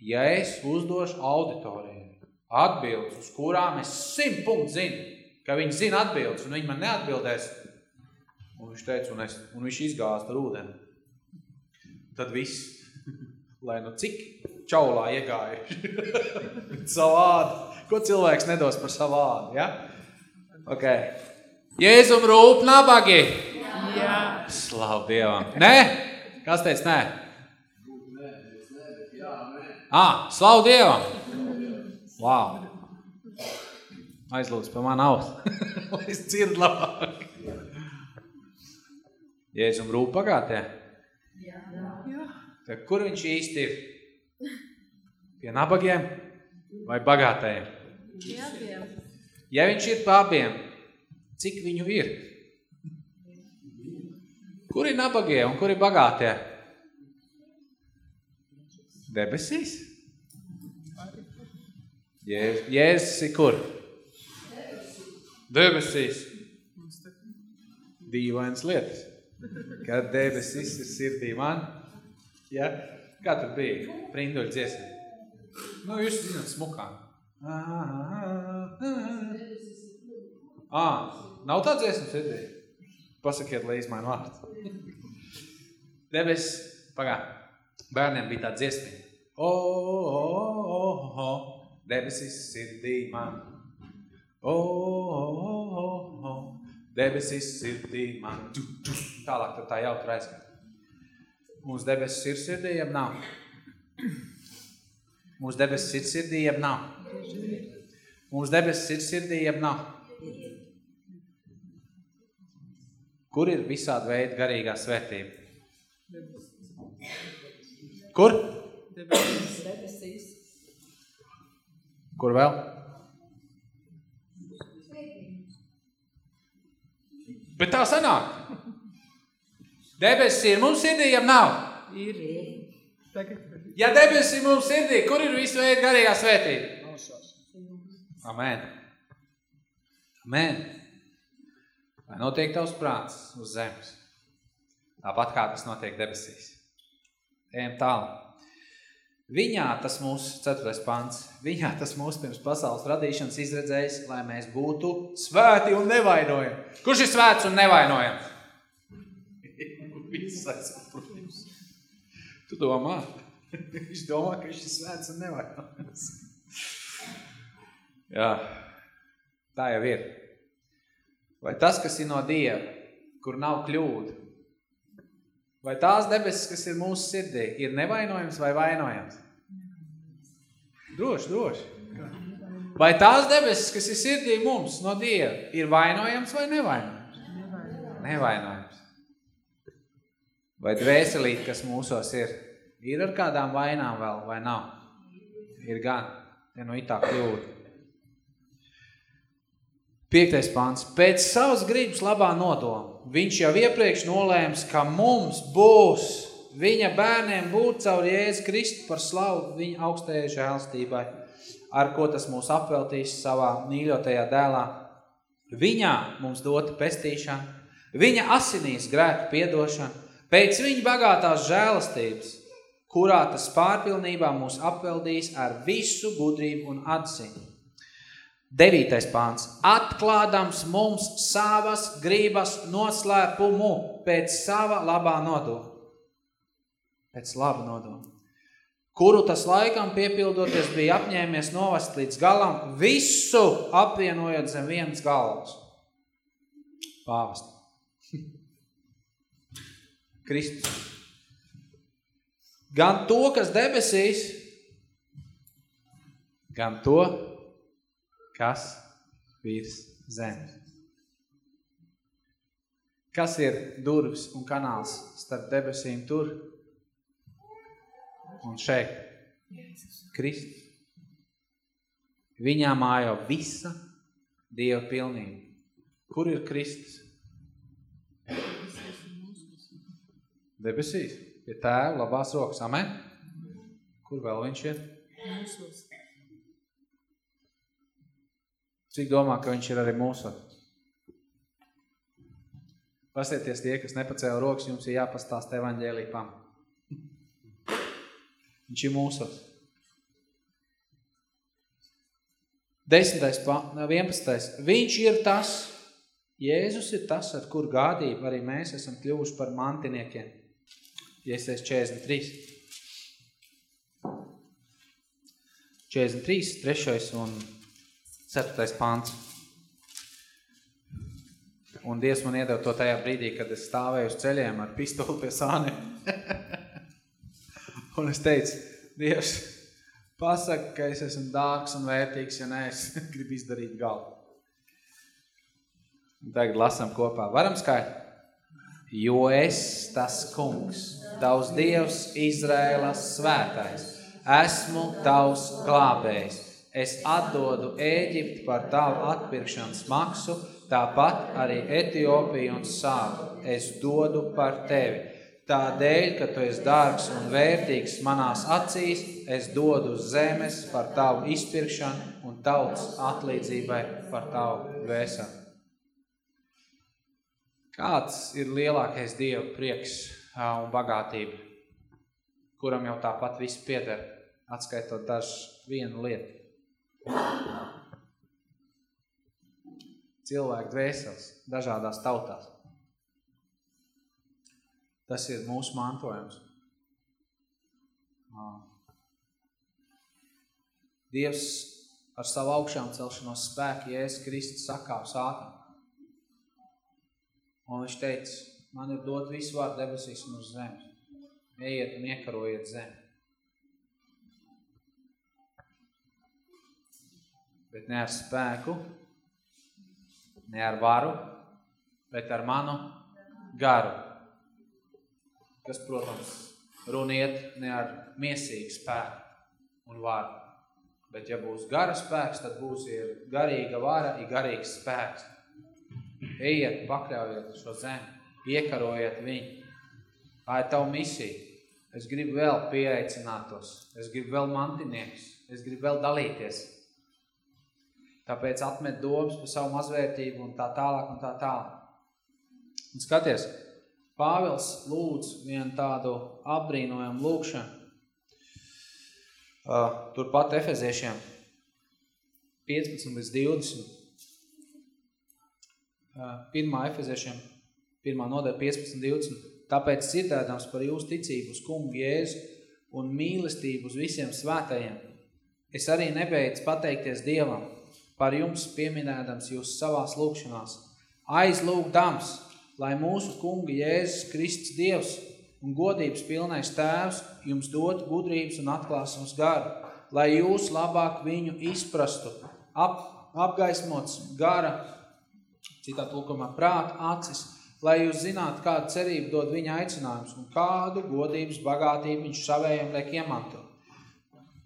ja es uzdošu auditorijai atbildes, uz kurām es simt punktu zinu, ka viņi zina atbildes, un viņi man neatbildēs, un viņš teica, un, es, un viņš izgāzt ar ūdeni. Tad viss, lai nu cik čaulā iegājuši savu ādu. Ko cilvēks nedos par savu ādu, ja? Ok. Jēzum rūp nabagi. Jā. Slavu Dievam. Nē? Kas teica nē? Ah, slavu Dievam. Wow. Aizlūdz pa manu aus. Lai es dzirdu labāk. Jēzum rūp pagātē? Jā. Tad kur viņš īsti ir? Pie nabagiem vai bagātajiem? Ja viņš ir pa abiem, cik viņu ir? Kur ir nabagie un kur ir bagātie? Debesīs? Jēzus, Jēzus ir kur? Debesīs. Dīvainas lietas. Kad debesis ir sirdī man, ja? Kā tur bija? Prinduļu dziesma. Nu, jūs zināt smukā. Ā, nav tā dziesma sirdī? Pasakiet, lai izmaina vārdu. Debes, pagā, bērniem bija tā dziesma. O, o, o, o, debesis sirdī man. O, o, o, o, debesis sirdī man. Tu, tu. Tālāk tad tā jautra aizskata. Mums debesis ir sirdī, jeb nav. Mūsu debesis ir sirdī, jeb nav? Mūsu debesis ir sirdī, jeb nav? Kur ir visādi veidi garīgā svētība? Kur? Kur vēl? Bet tā sanāk. Debesis ir mums sirdī, jeb nav? Ir. Ja debesis ir mums sirdī, kur ir visu veidu garīgā svētība? Amen. Amen. Lai notiek tavs prāts uz zemes. Tāpat kā tas notiek debesīs. Ejam tālāk. Viņā tas mūsu, ceturtais pants, viņā tas mūsu pirms pasaules radīšanas izredzējis, lai mēs būtu svēti un nevainojami. Kurš ir svēts un nevainojams? Viss esmu, protams. Tu domā? Viņš domā, ka viņš ir svēts un nevainojams. Jā, tā jau ir. Vai tas, kas ir no Dieva, kur nav kļūda, vai tās debesis, kas ir mūsu sirdī, ir nevainojams vai vainojams? Droši, droši. Vai tās debesis, kas ir sirdī mums no Dieva, ir vainojams vai nevainojams? Nevainojams. Vai dvēselīt, kas mūsos ir, ir ar kādām vainām vēl vai nav? Ir gan. Ja nu itā kļūda. Piektais pāns. Pēc savas gribas labā nodoma. Viņš jau iepriekš nolēms, ka mums būs viņa bērniem būt caur Jēzu Kristu par slavu viņa augstajai žēlstībai, ar ko tas mūs apveltīs savā mīļotajā dēlā. Viņā mums dota pestīšana, viņa asinīs grēku piedošana, pēc viņa bagātās žēlastības, kurā tas pārpilnībā mūs apveldīs ar visu gudrību un atziņu. Devītais pāns. Atklādams mums savas gribas noslēpumu pēc sava labā nodoma. Pēc laba nodoma. Kuru tas laikam piepildoties bija apņēmies novest līdz galam, visu apvienojot zem vienas galvas. Pāvast. Kristus. Gan to, kas debesīs, gan to, kas virs zemes. Kas ir durvis un kanāls starp debesīm tur un šeit? Kristus. Viņā mājo visa Dieva pilnība. Kur ir Kristus? Debesīs. Pie tēva labās rokas. Amen? Kur vēl viņš ir? Cik domā, ka viņš ir arī mūsu? Pasieties tie, kas nepacēla rokas, jums ir jāpastāst evaņģēlī pam. Viņš ir mūsu. 10. 11. Viņš ir tas, Jēzus ir tas, ar kur gādību arī mēs esam kļuvuši par mantiniekiem. Iesies 43. 43, 3 un 4. pāns. Un Dievs man iedeva to tajā brīdī, kad es stāvēju uz ceļiem ar pistoli pie sāniem. un es teicu, Dievs, pasaka, ka es esmu dārgs un vērtīgs, ja nē, es gribu izdarīt galu. Un tagad lasam kopā. Varam skaidri? Jo es, tas kungs, tavs Dievs, Izrēlas svētais, esmu tavs glābējs. Es atdodu Ēģipti par tavu atpirkšanas maksu, tāpat arī Etiopiju un Sābu. Es dodu par tevi. Tādēļ, ka tu esi dārgs un vērtīgs manās acīs, es dodu uz zemes par tavu izpirkšanu un tautas atlīdzībai par tavu vēsam. Kāds ir lielākais Dieva prieks un bagātība, kuram jau tāpat viss pieder, atskaitot dažu vienu lietu? Cilvēku dvēseles dažādās tautās. Tas ir mūsu mantojums. Dievs ar savu augšām celšanos spēku Jēzus Kristus sakāv sātam. Un viņš teica, man ir dot visu vārdu debesīs un uz zemes. Ejiet un iekarojiet zemi. Bet ne ar spēku, ne ar varu, bet ar manu garu. Kas, protams, runiet ne ar miesīgu spēku un varu. Bet ja būs gara spēks, tad būs ir garīga vara, ir garīgs spēks. Ejiet, pakļaujiet šo zemi, iekarojiet viņu. Tā ir tava misija. Es gribu vēl pieaicināt tos. Es gribu vēl mantinieks. Es gribu vēl dalīties. Tāpēc atmet domas par savu mazvērtību un tā tālāk un tā tālāk. Un skaties, Pāvils lūdz vienu tādu apbrīnojumu lūkšanu. Uh, turpat Efeziešiem 15 līdz 20. Uh, pirmā Efeziešiem, pirmā nodaļa 15 20. Tāpēc cirdēdams par jūsu ticību uz kungu Jēzu un mīlestību uz visiem svētajiem, es arī nebeidz pateikties Dievam par jums pieminēdams jūs savās lūkšanās. Aizlūgdams, lai mūsu kunga Jēzus Kristus Dievs un godības pilnais tēvs jums dot gudrības un atklāsums garu, lai jūs labāk viņu izprastu, ap, apgaismots gara, citāt lūkumā, prāta acis, lai jūs zinātu, kādu cerību dod viņa aicinājums un kādu godības bagātību viņš savējiem liek iemantot.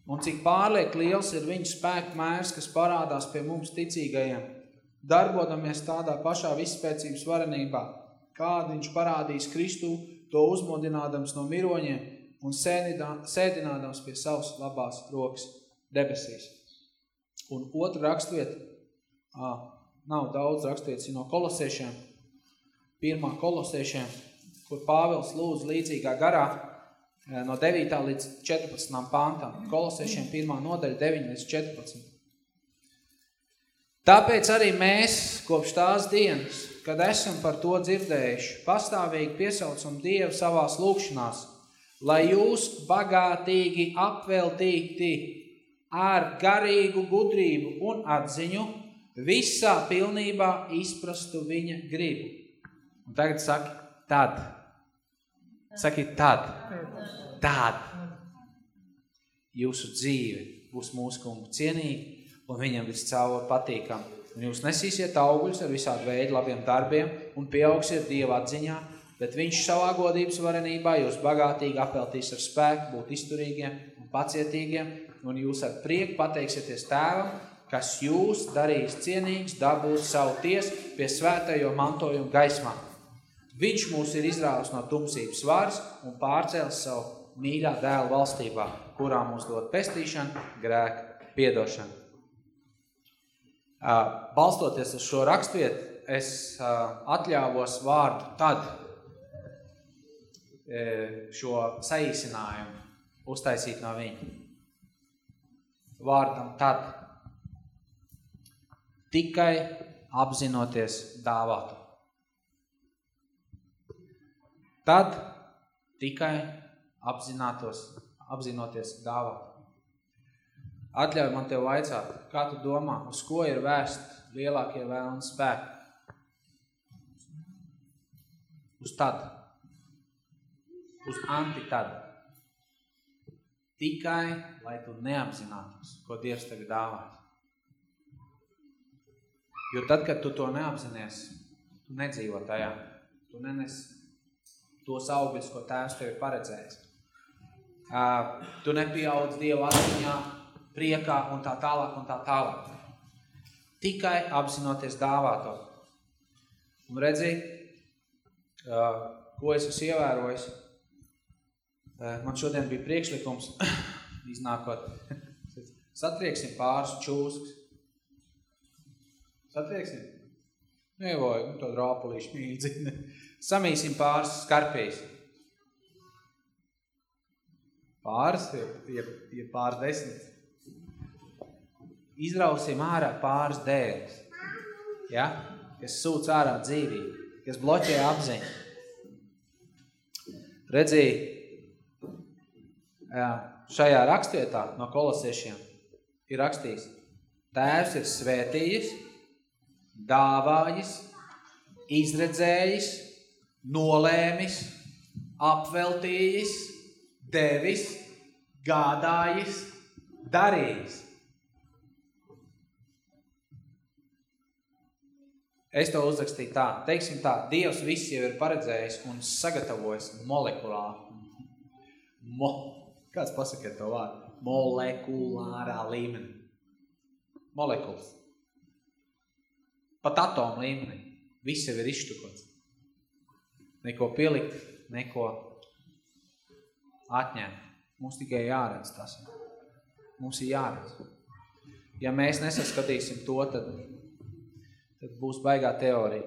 Un cik pārliek liels ir viņa spēka mērs, kas parādās pie mums ticīgajiem, darbodamies tādā pašā visspēcības varenībā, kādu viņš parādīs Kristu, to uzmodinādams no miroņiem un sēdinādams pie savas labās rokas debesīs. Un otra rakstvieta, nav daudz rakstvietas, no kolosiešiem, pirmā kolosiešiem, kur Pāvils lūdz līdzīgā garā, no 9. līdz 14. pāntam. Kolosiešiem 1. nodaļa 9 līdz 14. Tāpēc arī mēs, kopš tās dienas, kad esam par to dzirdējuši, pastāvīgi piesaucam Dievu savās lūkšanās, lai jūs bagātīgi apveltīti ar garīgu gudrību un atziņu visā pilnībā izprastu viņa gribu. Un tagad saki, tad. Saki, tad. Tad. Jūsu dzīve būs mūsu kungu cienīga un viņam viscaur patīkam. Un jūs nesīsiet augļus ar visādu veidu labiem darbiem un pieaugsiet Dieva atziņā, bet viņš savā godības varenībā jūs bagātīgi apeltīs ar spēku, būt izturīgiem un pacietīgiem, un jūs ar prieku pateiksieties tēvam, kas jūs darīs cienīgs dabūt savu tiesu pie svētajo mantojumu gaismā. Viņš mūs ir izrāvis no tumsības vārs un pārcēlis savu mīļā dēla valstībā, kurā mums dod pestīšana, grēka, piedošana. Balstoties uz šo rakstvietu, es atļāvos vārdu tad šo saīsinājumu uztaisīt no viņa. Vārdam tad tikai apzinoties dāvātu. Tad tikai apzinātos, apzinoties dāvātu. Atļauj man tev vaicāt, kā tu domā, uz ko ir vērst lielākie vēlni spēki? Uz tad. Uz antitad. Tikai, lai tu neapzinātos, ko Dievs tevi dāvā. Jo tad, kad tu to neapzinies, tu nedzīvo tajā. Tu nenes tos augļus, ko Tēvs tev ir paredzējis. Uh, tu nepieaudz Dieva atziņā, priekā un tā tālāk un tā tālāk. Tikai apzinoties dāvāto. Un redzi, uh, ko es esmu ievērojis. Uh, man šodien bija priekšlikums, iznākot, satrieksim pāris čūskas. Satrieksim? Nevajag, nu to drāpulīšu mīdzi. Samīsim pāris skarpijas. Pāris, ja, ja pāris desmit izrausim ārā pāris dēļus, ja? kas sūc ārā dzīvību, kas bloķē apziņu. Redzī, šajā rakstvietā no kolosiešiem ir rakstījis, tēvs ir svētījis, dāvājis, izredzējis, nolēmis, apveltījis, devis, gādājis, darījis. Es to uzrakstīju tā, teiksim tā, Dievs viss jau ir paredzējis un sagatavojis molekulā. Mo, kāds pasakiet to vārdu? Molekulārā līmenī. Molekulas. Pat atomu līmenī. Viss jau ir izštukots. Neko pielikt, neko atņemt. Mums tikai jāredz tas. Mums ir jāredz. Ja mēs nesaskatīsim to, tad, tad būs baigā teorija.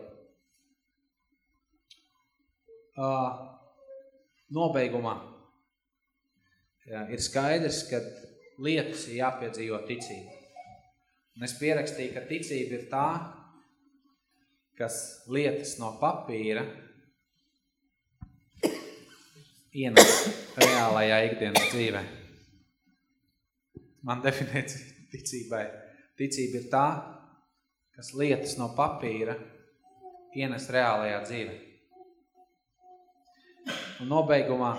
Uh, nobeigumā jā, ir skaidrs, ka lietas ir jāpiedzīvo ticība. Un es pierakstīju, ka ticība ir tā, kas lietas no papīra ienes reālajā ikdienas dzīvē. Man definīcija ticībai. Ticība ir tā, kas lietas no papīra ienes reālajā dzīvē. Un nobeigumā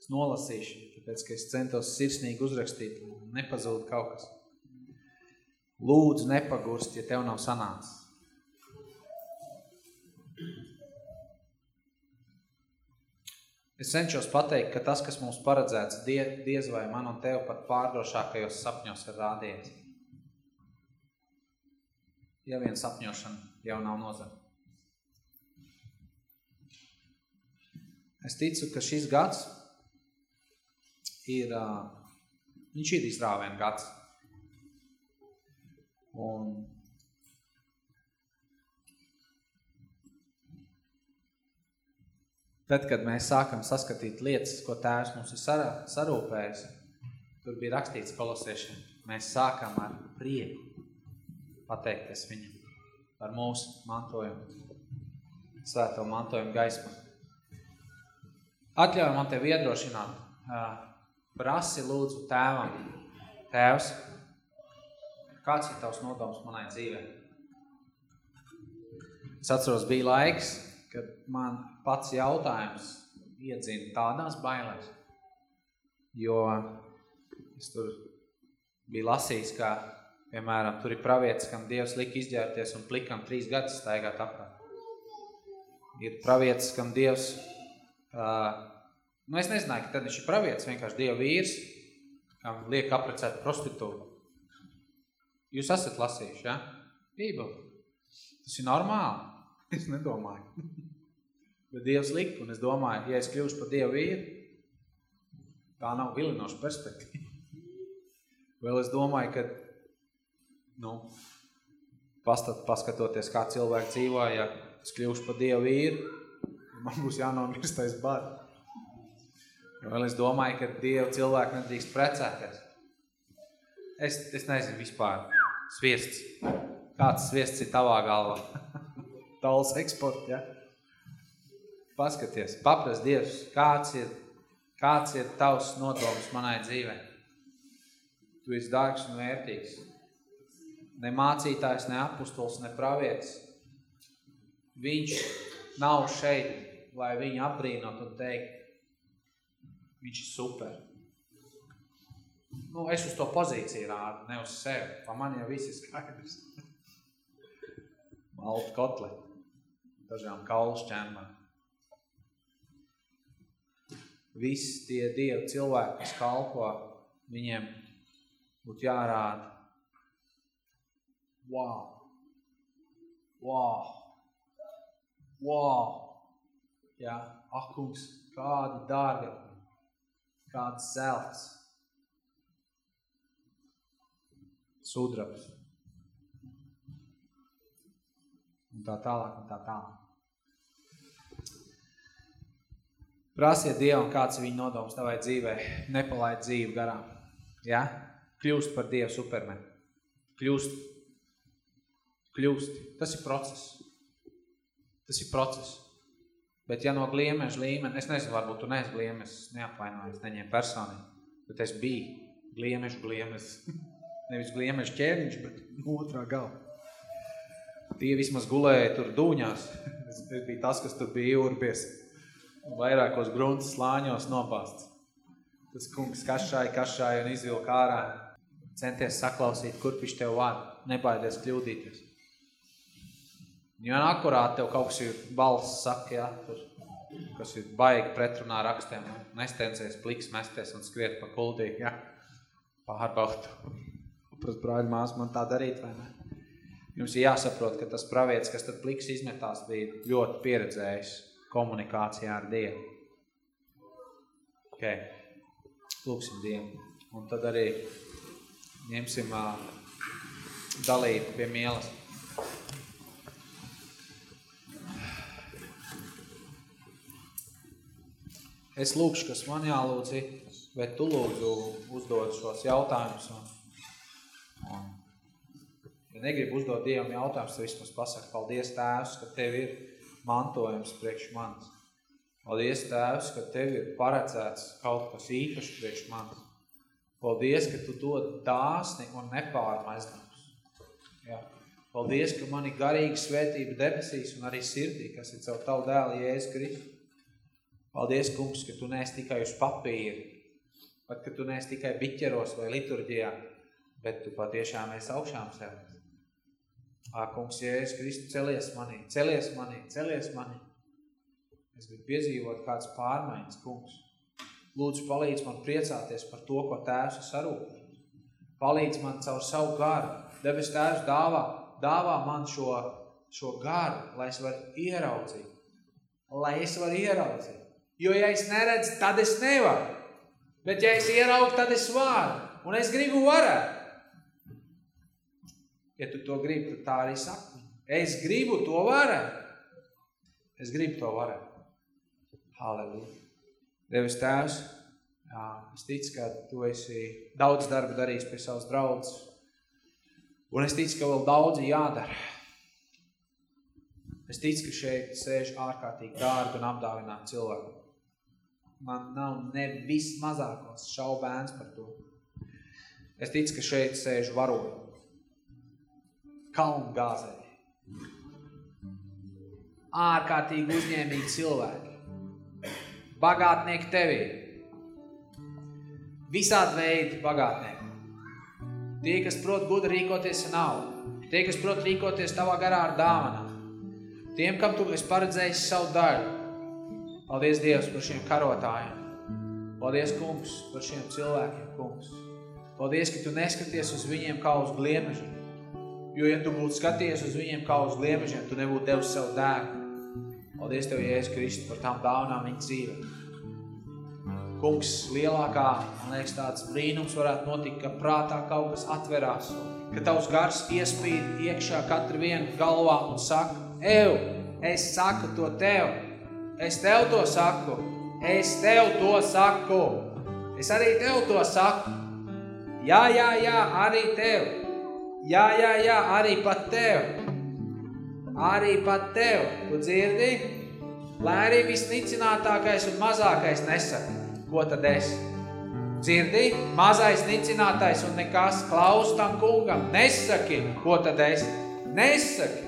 es nolasīšu, tāpēc, ka es centos sirsnīgi uzrakstīt nepazūd kaut kas. Lūdzu, nepagurst, ja tev nav sanācis. Es cenšos pateikt, ka tas, kas mums paredzēts, die, diez vai man un tev pat pārdrošākajos sapņos ir rādījies. Ja vien sapņošana jau nav nozara. Es ticu, ka šis gads ir, viņš ir izrāvēn gads. Un Tad, kad mēs sākam saskatīt lietas, ko tēvs mums ir sarā, sarūpējis, tur bija rakstīts kolosiešiem, mēs sākam ar prieku pateikties viņam par mūsu mantojumu, svēto mantojumu gaismu. Atļauj man tevi iedrošināt, prasi lūdzu tēvam, tēvs, kāds ir tavs nodoms manai dzīvē? Es atceros, bija laiks, kad man pats jautājums iedzina tādās bailēs, jo es tur biju lasījis, ka, piemēram, tur ir pravietis, kam Dievs lika izģērties un plikam trīs gadus staigāt apkārt. Ir pravietis, kam Dievs, uh, nu es nezināju, ka tad viņš ir pravietis, vienkārši Dieva vīrs, kam liek aprecēt prostitūru. Jūs esat lasījuši, ja? Bībeli. Tas ir normāli. Es nedomāju. Bet Dievs lika, un es domāju, ja es kļūšu par Dievu vīru, tā nav vilinoša perspektīva. Vēl es domāju, ka, nu, pastat, paskatoties, kā cilvēki dzīvo, ja es kļūšu par Dievu vīru, man būs jānomirstais bari. Vēl es domāju, ka Dievu cilvēki nedrīkst precēties. Es, es nezinu vispār. Sviests. Kāds sviests ir tavā galvā? Tauls eksport, ja? Paskaties, paprast Dievs, kāds ir, kāds ir tavs nodoms manai dzīvē. Tu esi dārgs un vērtīgs. Ne mācītājs, ne apustuls, ne pravietis. Viņš nav šeit, lai viņu apbrīnot un teikt, viņš ir super. Nu, es uz to pozīciju rādu, ne uz sevi. Pa man jau viss ir skaidrs. Malta kotle, dažām kaulu šķēmām visi tie Dievi cilvēki, kas kalpo, viņiem būtu jārāda. Wow! Wow! Wow! Jā, ak, kungs, kādi dārgi, kāds zelts, sudrabs. Un tā tālāk, un tā tālāk. Prasiet Dievam, kāds ir viņa nodoms tavai dzīvē. Nepalaid dzīvi garām. Ja? Kļūst par Dievu supermeni. Kļūst. Kļūst. Tas ir process. Tas ir process. Bet ja no gliemeža līmeni, es nezinu, varbūt tu neesi gliemežs, neapvainojies, neņem personīgi, bet es biju gliemežu gliemežs. Nevis gliemežu ķērniņš, bet otrā galva. Tie vismaz gulēja tur dūņās. Es biju tas, kas tur bija jūrbies vairākos gruntas slāņos nopāsts. Tas kungs kašāja, kašāja un izvilka ārā. Centies saklausīt, kur viņš tev vada. Nebaidies kļūdīties. Un ja akurāti tev kaut kas ir balss saka, jā, tur, kas ir baigi pretrunā rakstiem, nesteicies, pliks mesties un skriet pa kuldī, jā, pārbaudu. Pras brāļi mās man tā darīt, vai ne? Jums ir jāsaprot, ka tas pravietis, kas tad pliks izmetās, bija ļoti pieredzējis komunikācijā ar Dievu. Ok, lūksim Dievu. Un tad arī ņemsim uh, dalīt pie mielas. Es lūkšu, kas man jālūdz, bet tu lūdzu uzdod šos jautājumus. Un, un, ja negribu uzdot Dievam jautājumus, tad vismaz pasaka, paldies Tēvs, ka Tev ir mantojums priekš manis. Paldies Tēvs, ka Tev ir paredzēts kaut kas īpašs priekš manis. Paldies, ka Tu dod dāsni un nepārmaizdams. Jā. Paldies, ka man ir garīga svētība debesīs un arī sirdī, kas ir caur Tavu dēlu Jēzus Kristu. Paldies, kungs, ka Tu neesi tikai uz papīra, pat ka Tu neesi tikai biķeros vai liturģijā, bet Tu patiešām esi augšām sevis. Ā, kungs, Jēzus Kristu, celies manī, celies manī, celies manī. Es gribu piedzīvot kāds pārmaiņas, kungs. Lūdzu, palīdz man priecāties par to, ko Tēvs ir sarūpējis. Palīdz man caur savu garu. Debes Tēvs dāvā, dāvā man šo, šo garu, lai es varu ieraudzīt. Lai es varu ieraudzīt. Jo, ja es neredzu, tad es nevaru. Bet, ja es ieraugu, tad es varu. Un es gribu varēt. Ja tu to gribi, tad tā arī saka. Es gribu to varēt. Es gribu to varēt. Halleluja. Devis Tēvs, jā, es ticu, ka tu esi daudz darba darījis pie savas draudzes. Un es ticu, ka vēl daudzi jādara. Es ticu, ka šeit sēž ārkārtīgi dārgi un apdāvināti cilvēki. Man nav ne vismazākos šaubēns par to. Es ticu, ka šeit sēž varoņi. Kalnu gāzēji. Ārkārtīgi uzņēmīgi cilvēki. Bagātnieki tevī. Visādi veidi bagātnieki. Tie, kas prot gudri rīkoties ar naudu. Tie, kas prot rīkoties tavā garā ar dāvanām. Tiem, kam tu esi paredzējis savu daļu. Paldies, Dievs, par šiem karotājiem. Paldies, kungs, par šiem cilvēkiem, kungs. Paldies, ka tu neskaties uz viņiem kā uz gliemežiem. Jo, ja tu būtu skaties uz viņiem kā uz gliemežiem, tu nebūtu devis savu dēku. Paldies Tev, Jēzus Kristu, par tām dāvanām viņa dzīvē. Kungs, lielākā, man liekas, tāds brīnums varētu notikt, ka prātā kaut kas atverās, ka Tavs gars iespīd iekšā katru vienu galvā un saka, Ev, es saku to Tev, es Tev to saku, es Tev to saku, es arī Tev to saku. Jā, jā, jā, arī Tev. Jā, jā, jā, arī pat Tev. Arī pat Tev. Tu dzirdi? Lai arī visnicinātākais un mazākais nesaka, ko tad es? Dzirdi? Mazais nicinātais un nekas klaus tam kungam. Nesaki, ko tad es? Nesaki.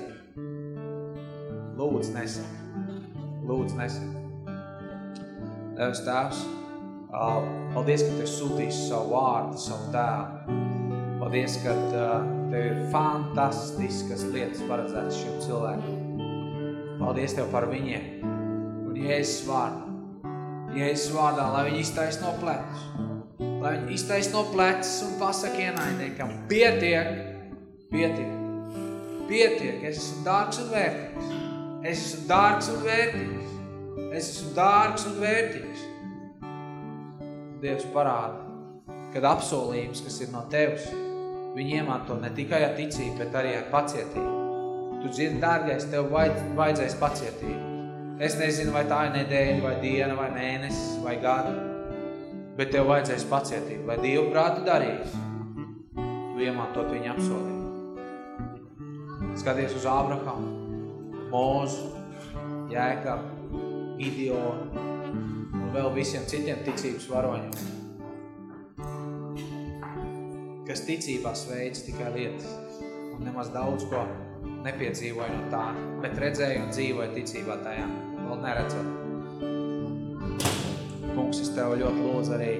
Lūdzu, nesaki. Lūdzu, nesaki. Devs tēvs, paldies, ka tu esi sūtījis savu vārdu, savu tēvu. Paldies, ka uh, Tev ir fantastiskas lietas paredzētas šiem cilvēkiem. Paldies Tev par viņiem. Un Jēzus vārdā, Jēzus vārdā, lai viņi iztais no plecus. Lai viņi iztais no plecus un pasaka ienaidniekam, pietiek, pietiek, pietiek, es esmu dārgs un vērtīgs. Es esmu dārgs un vērtīgs. Es esmu dārgs un vērtīgs. Dievs parāda, kad apsolījums, kas ir no Tevs, viņi iemanto ne tikai ar ticību, bet arī ar pacietību. Tu dzirdi, dārgais, tev vajadz, vajadzēs pacietību. Es nezinu, vai tā ir nedēļa, vai diena, vai mēnesis, vai gada, bet tev vajadzēs pacietību, lai Dievu prātu darīs. Tu iemantot viņa apsolījumu. Skaties uz Ābrahamu, Mūzu, Jēkabu, Gideonu un vēl visiem citiem ticības varoņiem kas ticībās veids tikai lietas un nemaz daudz ko nepiedzīvoja no tā, bet redzēja un dzīvoja ticībā tajā, vēl neredzot. Kungs, es Tev ļoti lūdzu arī,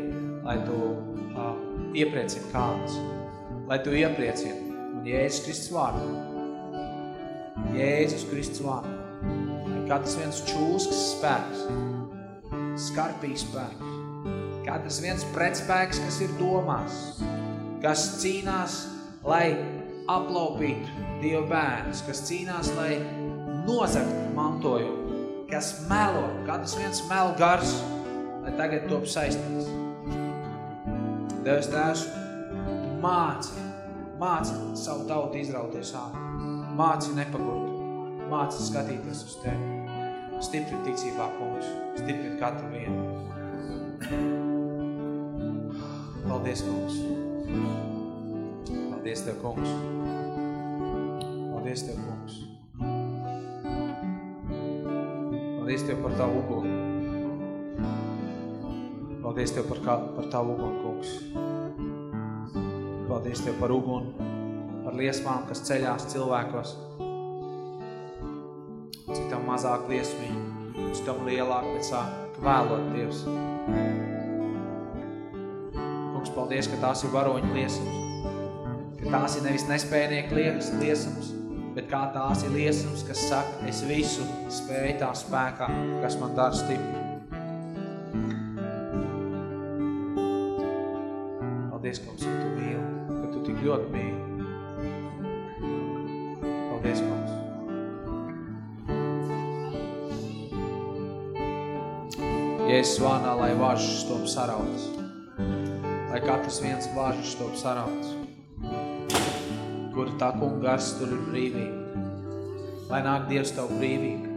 lai Tu uh, iepriecini kādus, lai Tu iepriecini un Jēzus Kristus vārdu. Jēzus Kristus vārdā. Lai katrs viens čūskas spēks, skarpīgs spēks, katrs viens pretspēks, kas ir domās, kas cīnās, lai aplaupītu Dieva bērnus, kas cīnās, lai nozagt mantojumu, kas melo, katrs viens mel gars, lai tagad top saistīts. Devs Tēvs, māci, māci savu tautu izrauties ārā, māci nepagurt, māci skatīties uz Tevi. Stipri ticībā, kungs, stipri katru vienu. Paldies, kungs. Paldies Tev, kungs. Paldies Tev, kungs. Paldies Tev par Tavu uguni. Paldies Tev par, kā, par Tavu uguni, kungs. Paldies Tev par uguni, par liesmām, kas ceļās cilvēkos. Cik tam mazāk liesmiņu, cik tam lielāk, bet sāk vēlot Dievs. Kungs, paldies, ka tās ir varoņu liesums. Ka tās ir nevis nespējnieku lies, liesums, bet kā tās ir liesums, kas saka, es visu spēju tā spēkā, kas man dara stipri. Paldies, kungs, ka tu mīli, ka tu tik ļoti mīli. Paldies, kungs. Jēzus vārdā, lai vāžas top sarautas. Katrs viens vāžas top sarautas. Kur tā kunga gars, tur ir brīvība. Lai nāk Dievs tavu brīvību.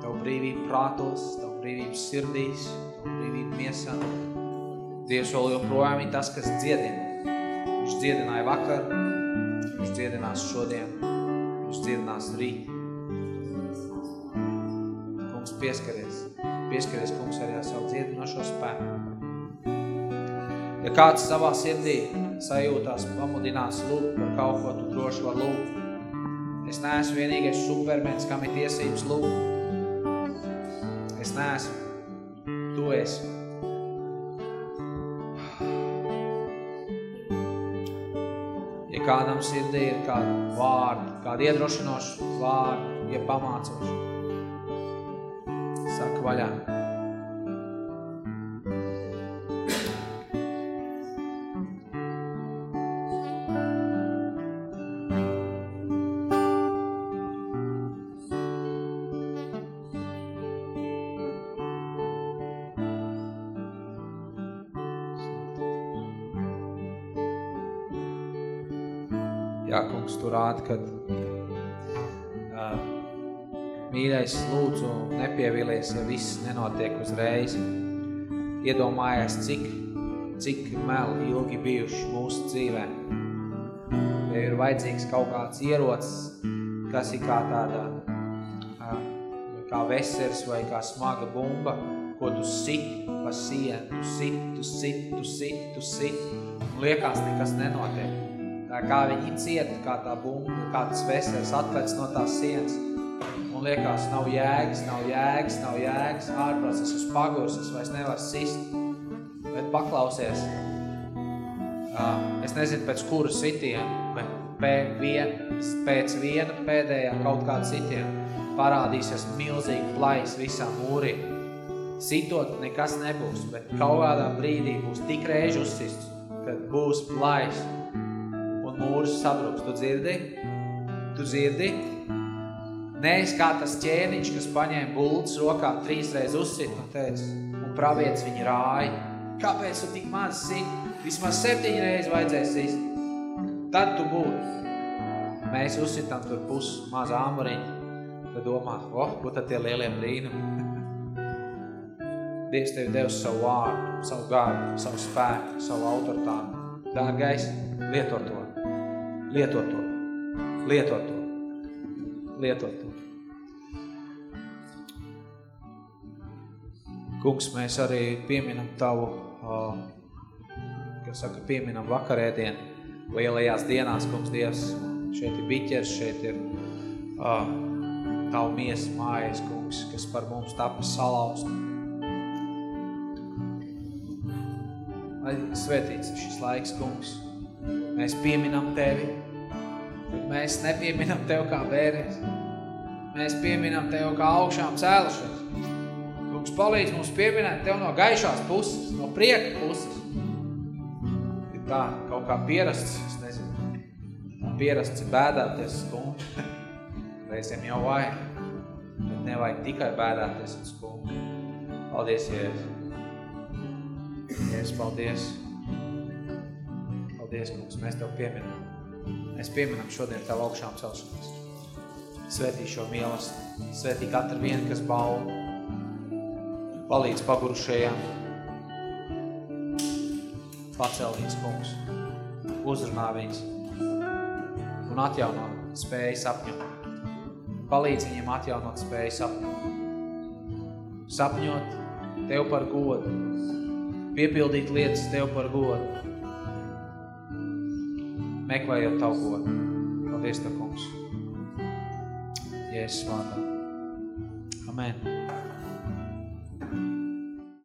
Tavu brīvību prātos, tavu brīvību sirdīs, tavu brīvību miesā. Dievs vēl joprojām ir tas, kas dziedina. Viņš dziedināja vakar, viņš dziedinās šodien, viņš dziedinās rīt. Kungs pieskaries, pieskaries, kungs, arī ar savu dziedinošo spēku. Ja kāds savā sirdī sajūtās pamudināts lūgt par kaut ko, tu droši var lūgt. Es neesmu vienīgais supermens, kam ir tiesības lūgt. Es neesmu. Tu esi. Ja kādam sirdī ir kāda vārda, kāda iedrošinoša vārda, ja pamācoša, saka vaļā. Rādi, kad uh, mīļais lūdzu nepievilies, ja viss nenotiek uzreiz. Iedomājies, cik, cik meli ilgi bijuši mūsu dzīvē. Ja ir vajadzīgs kaut kāds ierots, kas ir kā tāda, uh, kā vesers vai kā smaga bumba, ko tu sit pa sienu, tu sit, tu sit, tu sit, tu sit, un liekas, nekas nenotiek. Kā viņi ciet, kā tā bumba, kā tas vesels atlec no tās sienas. Un liekas, nav jēgas, nav jēgas, nav jēgas, ārprāts, es esmu pagurs, es vairs nevaru sist. Bet paklausies, es nezinu pēc kura sitiena, bet vien, pēc viena pēdējā kaut kāda sitiena parādīsies milzīgi plais visā mūrī. Sitot nekas nebūs, bet kaut kādā brīdī būs tik reiži uzsists, kad būs plais un mūrs sabruks. Tu dzirdi? Tu dzirdi? Neesi kā tas ķēniņš, kas paņēma bultas rokā trīsreiz uzsit un teica, un pravietis viņu rāja. Kāpēc tu tik maz sit? Vismaz septiņreiz vajadzēs sist. Tad tu būtu. Mēs uzsitam tur pusi mazu āmuriņu. Tad domā, oh, ko tad tie lielie brīnumi? Dievs tevi devis savu vārdu, savu gāru, savu spēku, savu autoritāti. Dārgais, lieto to. Lieto to. Lieto to. Lieto to. Kungs, mēs arī pieminam tavu, kas saka, pieminam vakarēdienu lielajās dienās, kungs, Dievs. Šeit ir biķers, šeit ir tavu miesa mājas, kungs, kas par mums tapis salaust. Lai svētīts šis laiks, kungs. Mēs pieminam tevi, mēs nepieminam Tev kā bēries. Mēs pieminam Tev kā augšām cēlušies. Kungs, palīdz mums pieminēt Tev no gaišās puses, no prieka puses. Ir tā, kaut kā pierasts, es nezinu. Pierasts ir bēdāties skumji. Reizēm jau vajag. Bet nevajag tikai bēdāties un skumji. Paldies, Jēzus. Jēzus, paldies. Paldies, kungs, mēs Tev pieminam. Mēs pieminam šodien Tev augšām celšanos. Svētī šo mīlestību. Svētī katru vienu, kas bauda. Palīdz pagurušajām. Pacel viņas, kungs. Uzrunā viņas. Un atjauno spēju sapņot. Palīdz viņiem atjaunot spēju sapņot. Sapņot Tev par godu. Piepildīt lietas Tev par godu. Meklējot Tavu godu. Paldies Tev, kungs. Jēzus vārdā. Amen.